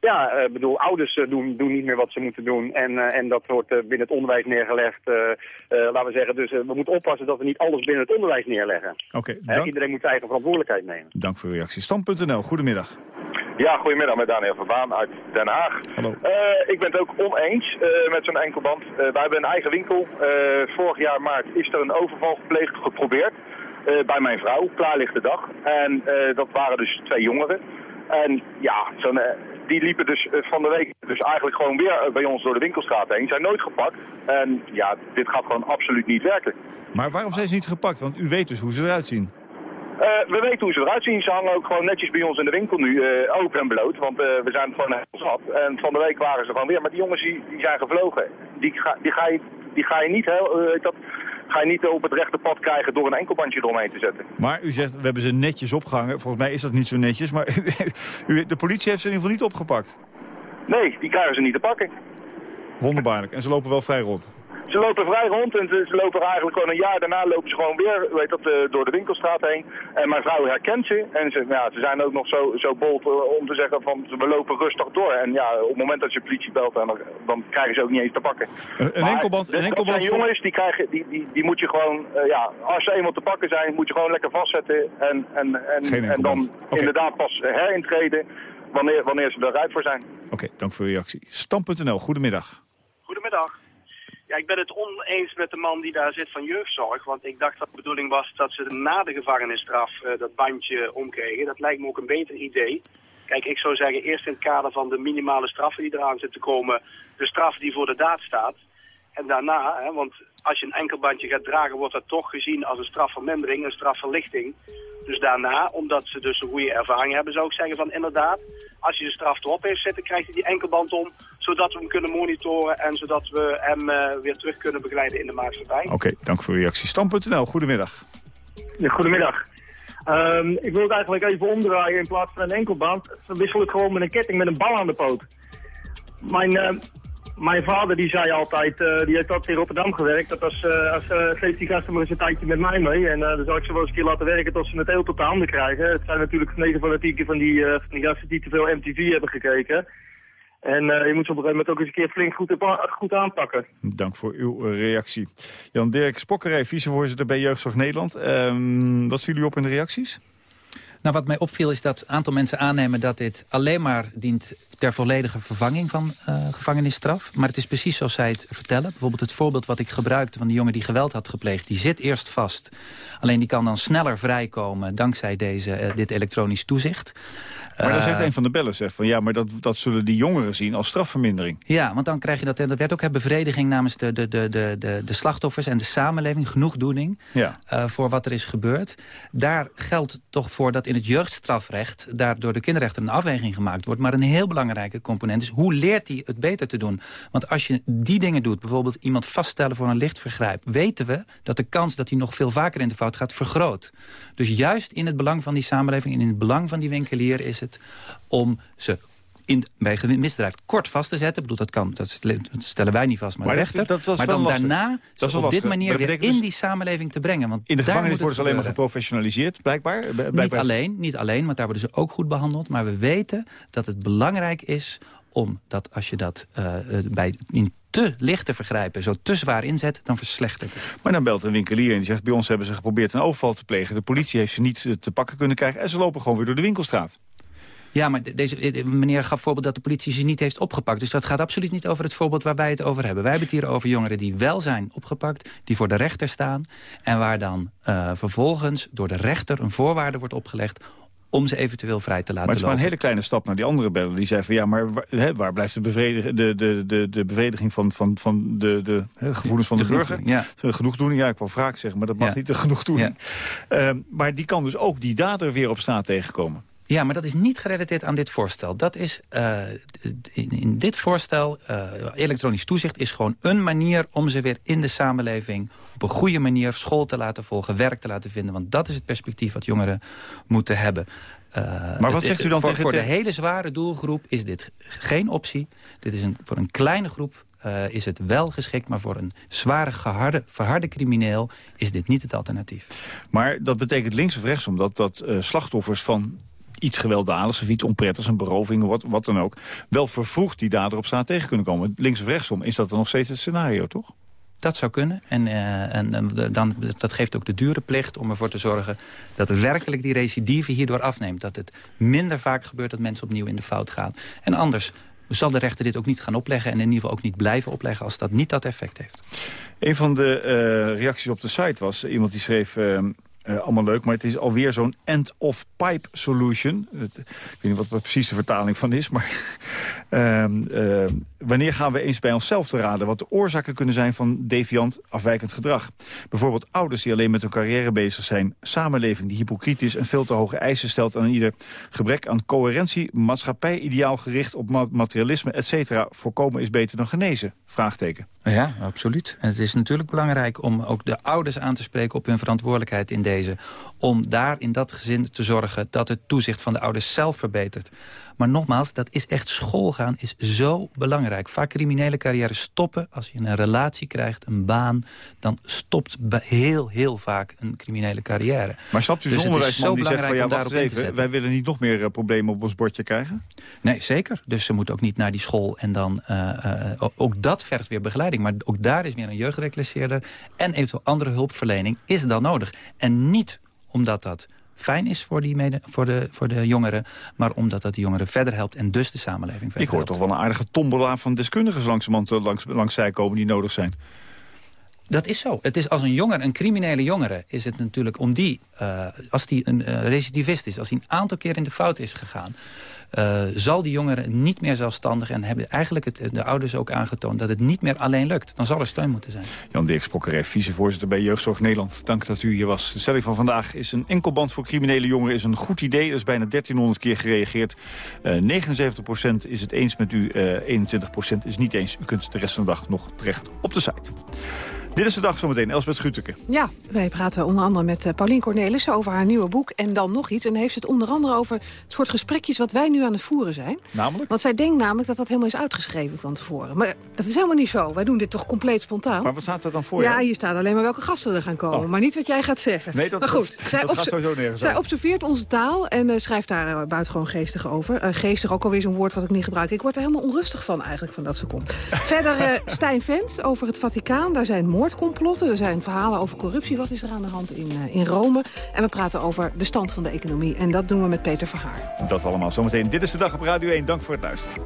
Ja, ik bedoel, ouders doen, doen niet meer wat ze moeten doen. En, en dat wordt binnen het onderwijs neergelegd. laten we zeggen, dus we moeten oppassen dat we niet alles binnen het onderwijs neerleggen. Oké, iedereen moet zijn eigen verantwoordelijkheid nemen. dank voor uw reactie. Stand.nl, goedemiddag. Ja, goedemidgdag met Daniel Verbaan uit Den Haag. Hallo. Eh, ik ben het ook oneens eh, met zo'n enkelband. Eh, wij hebben een eigen winkel. Vorig jaar maart is er een overval gepleegd, geprobeerd. bij mijn vrouw, klaarlichte dag. En dat waren dus twee jongeren. En ja, zo'n, die liepen dus van de week dus eigenlijk gewoon weer bij ons door de winkelstraat heen. Zijn nooit gepakt. En ja, dit gaat gewoon absoluut niet werken. Maar waarom zijn ze niet gepakt? Want u weet dus hoe ze eruit zien. Eh, we weten hoe ze eruit zien. Ze hangen ook gewoon netjes bij ons in de winkel nu, eh, open en bloot. Want eh, we zijn gewoon heel zat. En van de week waren ze gewoon weer. Maar die jongens die, die zijn gevlogen. Die ga, die, ga je, die ga je niet heel, dat, ga je niet op het rechte pad krijgen door een enkelbandje eromheen te zetten. Maar u zegt, we hebben ze netjes opgehangen. Volgens mij is dat niet zo netjes. Maar u, de politie heeft ze in ieder geval niet opgepakt. Nee, die krijgen ze niet te pakken. Wonderbaarlijk. En ze lopen wel vrij rond. Ze lopen vrij rond en ze, ze lopen eigenlijk gewoon een jaar daarna lopen ze gewoon weer weet dat, eh, door de winkelstraat heen. En mijn vrouw herkent ze en ze, ja, ze zijn ook nog zo, zo bold eh, om te zeggen van we lopen rustig door. En ja, op het moment dat je politie belt, dan, dan krijgen ze ook niet eens te pakken. Een, een enkelband, dus een dat enkelband zijn jongens, die, krijgen, die, die, die moet je gewoon, eh, ja, als ze eenmaal te pakken zijn, moet je gewoon lekker vastzetten. En, en, en, en dan inderdaad pas herintreden wanneer, wanneer ze er rijp voor zijn. Oké, dank voor uw reactie. Stam.nl, goedemiddag. Goedemiddag. Ja, ik ben het oneens met de man die daar zit van jeugdzorg. Want ik dacht dat de bedoeling was dat ze na de gevangenisstraf eh, dat bandje omkregen. Dat lijkt me ook een beter idee. Kijk, ik zou zeggen, eerst in het kader van de minimale straffen die eraan zitten te komen, de straf die voor de daad staat. En daarna, hè, want als je een enkelbandje gaat dragen, wordt dat toch gezien als een strafvermindering, een strafverlichting. Dus daarna, omdat ze dus een goede ervaring hebben, zou ik zeggen van inderdaad, als je de straf erop heeft zitten, krijgt hij die enkelband om, zodat we hem kunnen monitoren en zodat we hem eh, weer terug kunnen begeleiden in de maatschappij. Oké, dank voor uw reactie. Stam.nl, goedemiddag. Ja, goedemiddag. Ehm, ik wil het eigenlijk even omdraaien. In plaats van een enkelband, verwissel ik gewoon met een ketting met een bal aan de poot. Mijn, eh, mijn vader die zei altijd, eh, die heeft altijd in Rotterdam gewerkt, dat als, eh als eh, geeft die gasten maar eens een tijdje met mij mee. En eh, dan zou ik ze wel eens een keer laten werken tot ze het heel tot de handen krijgen. Het zijn natuurlijk 9 van de 10 keer van die, eh, van die gasten die te veel MTV hebben gekeken. En eh, je moet ze op een gegeven moment ook eens een keer flink goed, goed aanpakken. Dank voor uw eh, reactie. Jan-Dirk Spokkerij, vicevoorzitter bij Jeugdzorg Nederland. Ehm, wat viel u op in de reacties? Nou, wat mij opviel is dat een aantal mensen aannemen dat dit alleen maar dient ter volledige vervanging van eh, gevangenisstraf. Maar het is precies zoals zij het vertellen. Bijvoorbeeld het voorbeeld wat ik gebruikte van de jongen die geweld had gepleegd. Die zit eerst vast. Alleen die kan dan sneller vrijkomen dankzij deze, eh, dit elektronisch toezicht. Maar dan Eh, zegt een van de bellen zegt van ja, maar dat, dat zullen die jongeren zien als strafvermindering. Ja, want dan krijg je dat. En dat werd ook hè, bevrediging namens de, de, de, de, de, de slachtoffers en de samenleving. Genoegdoening Ja. eh, voor wat er is gebeurd. Daar geldt toch voor dat in het jeugdstrafrecht... daar door de kinderrechter een afweging gemaakt wordt. Maar een heel belangrijke component is... hoe leert hij het beter te doen? Want als je die dingen doet, bijvoorbeeld iemand vaststellen voor een licht vergrijp... weten we dat de kans dat hij nog veel vaker in de fout gaat vergroot. Dus juist in het belang van die samenleving... en in het belang van die winkelier is het om ze... In, bij misdrijf kort vast te zetten. Ik bedoel, dat kan, dat stellen wij niet vast, maar, Maar de rechter. dat maar dan lastig. daarna Dat is op lastig. dit manier weer in dus- die samenleving te brengen. Want In de gevangenis worden ze alleen maar geprofessionaliseerd, blijkbaar. B- Niet alleen, niet alleen, want daar worden ze ook goed behandeld. Maar we weten dat het belangrijk is om dat als je dat eh, eh, bij in te lichte vergrijpen zo te zwaar inzet, dan verslechtert het. Maar dan belt een winkelier en die zegt... bij ons hebben ze geprobeerd een overval te plegen. De politie heeft ze niet eh, te pakken kunnen krijgen... en ze lopen gewoon weer door de winkelstraat. Ja, maar de- deze eh, meneer gaf voorbeeld dat de politie ze niet heeft opgepakt. Dus dat gaat absoluut niet over het voorbeeld waar wij het over hebben. Wij hebben het hier over jongeren die wel zijn opgepakt, die voor de rechter staan... en waar dan eh, vervolgens door de rechter een voorwaarde wordt opgelegd om ze eventueel vrij te laten Maar het is maar een lopen. hele kleine stap naar die andere bellen. Die zei van ja, maar waar, hè, waar blijft de, bevrediging, de, de, de, de bevrediging van, van, van de, de hè, gevoelens van de, De burger? genoegdoening, ja. Genoegdoening, ja, ik wil wraak zeggen, maar dat mag Ja. niet de genoegdoening. Ehm, maar die kan dus ook die dader weer op straat tegenkomen. Ja, maar dat is niet gerelateerd aan dit voorstel. Dat is, eh, in, in dit voorstel, eh, elektronisch toezicht is gewoon een manier om ze weer in de samenleving op een goede manier school te laten volgen, werk te laten vinden. Want dat is het perspectief wat jongeren moeten hebben. Eh, wat het- zegt u dan voor, tegen Voor de hele zware doelgroep is dit geen optie. Dit is een, voor een kleine groep is het wel geschikt, maar voor een zware, geharde, verharde crimineel is dit niet het alternatief. Maar dat betekent links of rechtsom dat, dat slachtoffers van iets gewelddadigs of iets onprettigs, een beroving, wat, wat dan ook, wel vervroegd die dader op straat tegen kunnen komen. Links of rechtsom is dat dan nog steeds het scenario, toch? Dat zou kunnen. En, eh, en, en de- dan, dat geeft ook de dure plicht om ervoor te zorgen... dat werkelijk die recidive hierdoor afneemt. Dat het minder vaak gebeurt dat mensen opnieuw in de fout gaan. En anders zal de rechter dit ook niet gaan opleggen... en in ieder geval ook niet blijven opleggen als dat niet dat effect heeft. Een van de eh, reacties op de site was iemand die schreef... eh, eh, allemaal leuk, maar het is alweer zo'n end-of-pipe solution. Ik weet niet wat precies de vertaling van is, maar... ehm, eh, wanneer gaan we eens bij onszelf te raden... wat de oorzaken kunnen zijn van deviant afwijkend gedrag? Bijvoorbeeld ouders die alleen met hun carrière bezig zijn... samenleving die hypocriet is en veel te hoge eisen stelt aan ieder... gebrek aan coherentie, maatschappij ideaal gericht op ma- materialisme, et cetera... voorkomen is beter dan genezen? Vraagteken. Ja, absoluut. En het is natuurlijk belangrijk om ook de ouders aan te spreken... op hun verantwoordelijkheid in deze. Om daar in dat gezin te zorgen dat het toezicht van de ouders zelf verbetert. Maar nogmaals, dat is echt schoolgaan is zo belangrijk. Vaak criminele carrières stoppen als je een relatie krijgt, een baan... dan stopt heel, heel vaak een criminele carrière. Maar snapt u Dus onderwijsman die zegt van ja, wacht even, wij willen niet nog meer eh, problemen op ons bordje krijgen? Nee, zeker. Dus ze moeten ook niet naar die school. En dan, eh, eh, ook dat vergt weer begeleiding. Maar ook daar is weer een jeugdreclasseerder... en eventueel andere hulpverlening is dan nodig. En niet omdat dat fijn is voor, die mede, voor, de, voor de jongeren... maar omdat dat de jongeren verder helpt en dus de samenleving verder Ik hoor helpt. toch wel een aardige tombola van deskundigen eh, langs, langs zij komen die nodig zijn. Dat is zo. Het is als een jongere, een criminele jongere, is het natuurlijk om die, eh, als die een eh, recidivist is, als hij een aantal keer in de fout is gegaan, eh, zal die jongere niet meer zelfstandig en hebben eigenlijk het, de ouders ook aangetoond dat het niet meer alleen lukt. Dan zal er steun moeten zijn. Jan Dirk Spokkeré, vicevoorzitter bij Jeugdzorg Nederland. Dank dat u hier was. De stelling van vandaag is een enkelband voor criminele jongeren is een goed idee. Er is bijna 1300 keer gereageerd. Eh 79% is het eens met u, eh 21% is niet eens. U kunt de rest van de dag nog terecht op de site. Dit is de dag zometeen. Elsbeth Gruteke. Ja, wij praten onder andere met eh, Paulien Cornelissen over haar nieuwe boek. En dan nog iets. En heeft het onder andere over het soort gesprekjes wat wij nu aan het voeren zijn. Namelijk? Want zij denkt namelijk dat dat helemaal is uitgeschreven van tevoren. Maar dat is helemaal niet zo. Wij doen dit toch compleet spontaan. Maar wat staat er dan voor Ja, jou? hier staat alleen maar welke gasten er gaan komen. Oh. Maar niet wat jij gaat zeggen. Nee, dat- maar goed, dat- zij, dat gaat sowieso nergens zij observeert onze taal en eh, schrijft daar eh, buitengewoon geestig over. Geestig, ook alweer zo'n woord wat ik niet gebruik. Ik word er helemaal onrustig van eigenlijk, van dat ze komt. Verder Stijn Vent over het Vaticaan. Daar zijn moordcomplotten, er zijn verhalen over corruptie. Wat is er aan de hand in, eh, in Rome? En we praten over de stand van de economie. En dat doen we met Peter Verhaar. Dat allemaal zometeen. Dit is de dag op Radio 1. Dank voor het luisteren.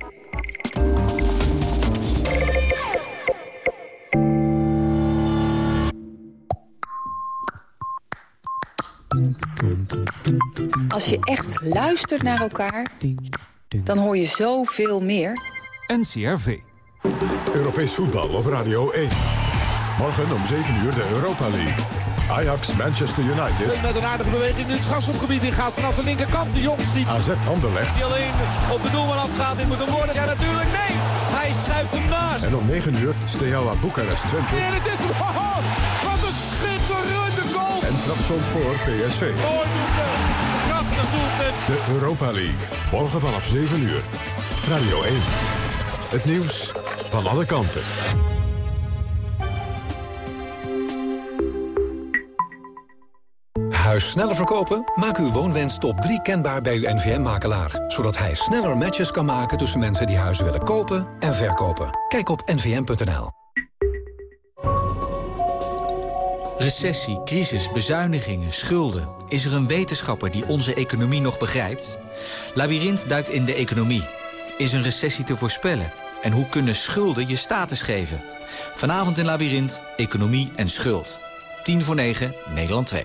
Als je echt luistert naar elkaar, dan hoor je zoveel meer. NCRV. Europees voetbal op Radio 1. Morgen om 7 uur de Europa League. Ajax Manchester United. Met een aardige beweging nu het strafschopgebied in gaat vanaf de linkerkant. De Jong schiet. AZ Anderlecht. Die alleen op de doelman afgaat. Dit moet hem worden. Ja, natuurlijk. Nee. Hij schuift hem naast. En om 9 uur Steaua Boekarest Twente. En het is hem. Oh, wat een schitterende goal. En Trabzonspor PSV. Mooi doelpunt. Prachtig doelpunt. De Europa League. Morgen vanaf 7 uur. Radio 1. Het nieuws van alle kanten. Huis sneller verkopen? Maak uw woonwens top 3 kenbaar bij uw NVM-makelaar. Zodat hij sneller matches kan maken tussen mensen die huizen willen kopen en verkopen. Kijk op nvm.nl. Recessie, crisis, bezuinigingen, schulden. Is er een wetenschapper die onze economie nog begrijpt? Labyrinth duikt in de economie. Is een recessie te voorspellen? En hoe kunnen schulden je status geven? Vanavond in Labyrinth, economie en schuld. 10 voor 9, Nederland 2.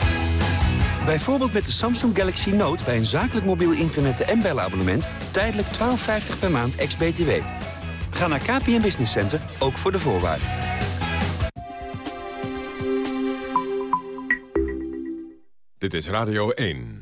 Bijvoorbeeld met de Samsung Galaxy Note bij een zakelijk mobiel internet- en bellenabonnement... tijdelijk 12,50 per maand ex-BTW. Ga naar KPN Business Center, ook voor de voorwaarden. Dit is Radio 1.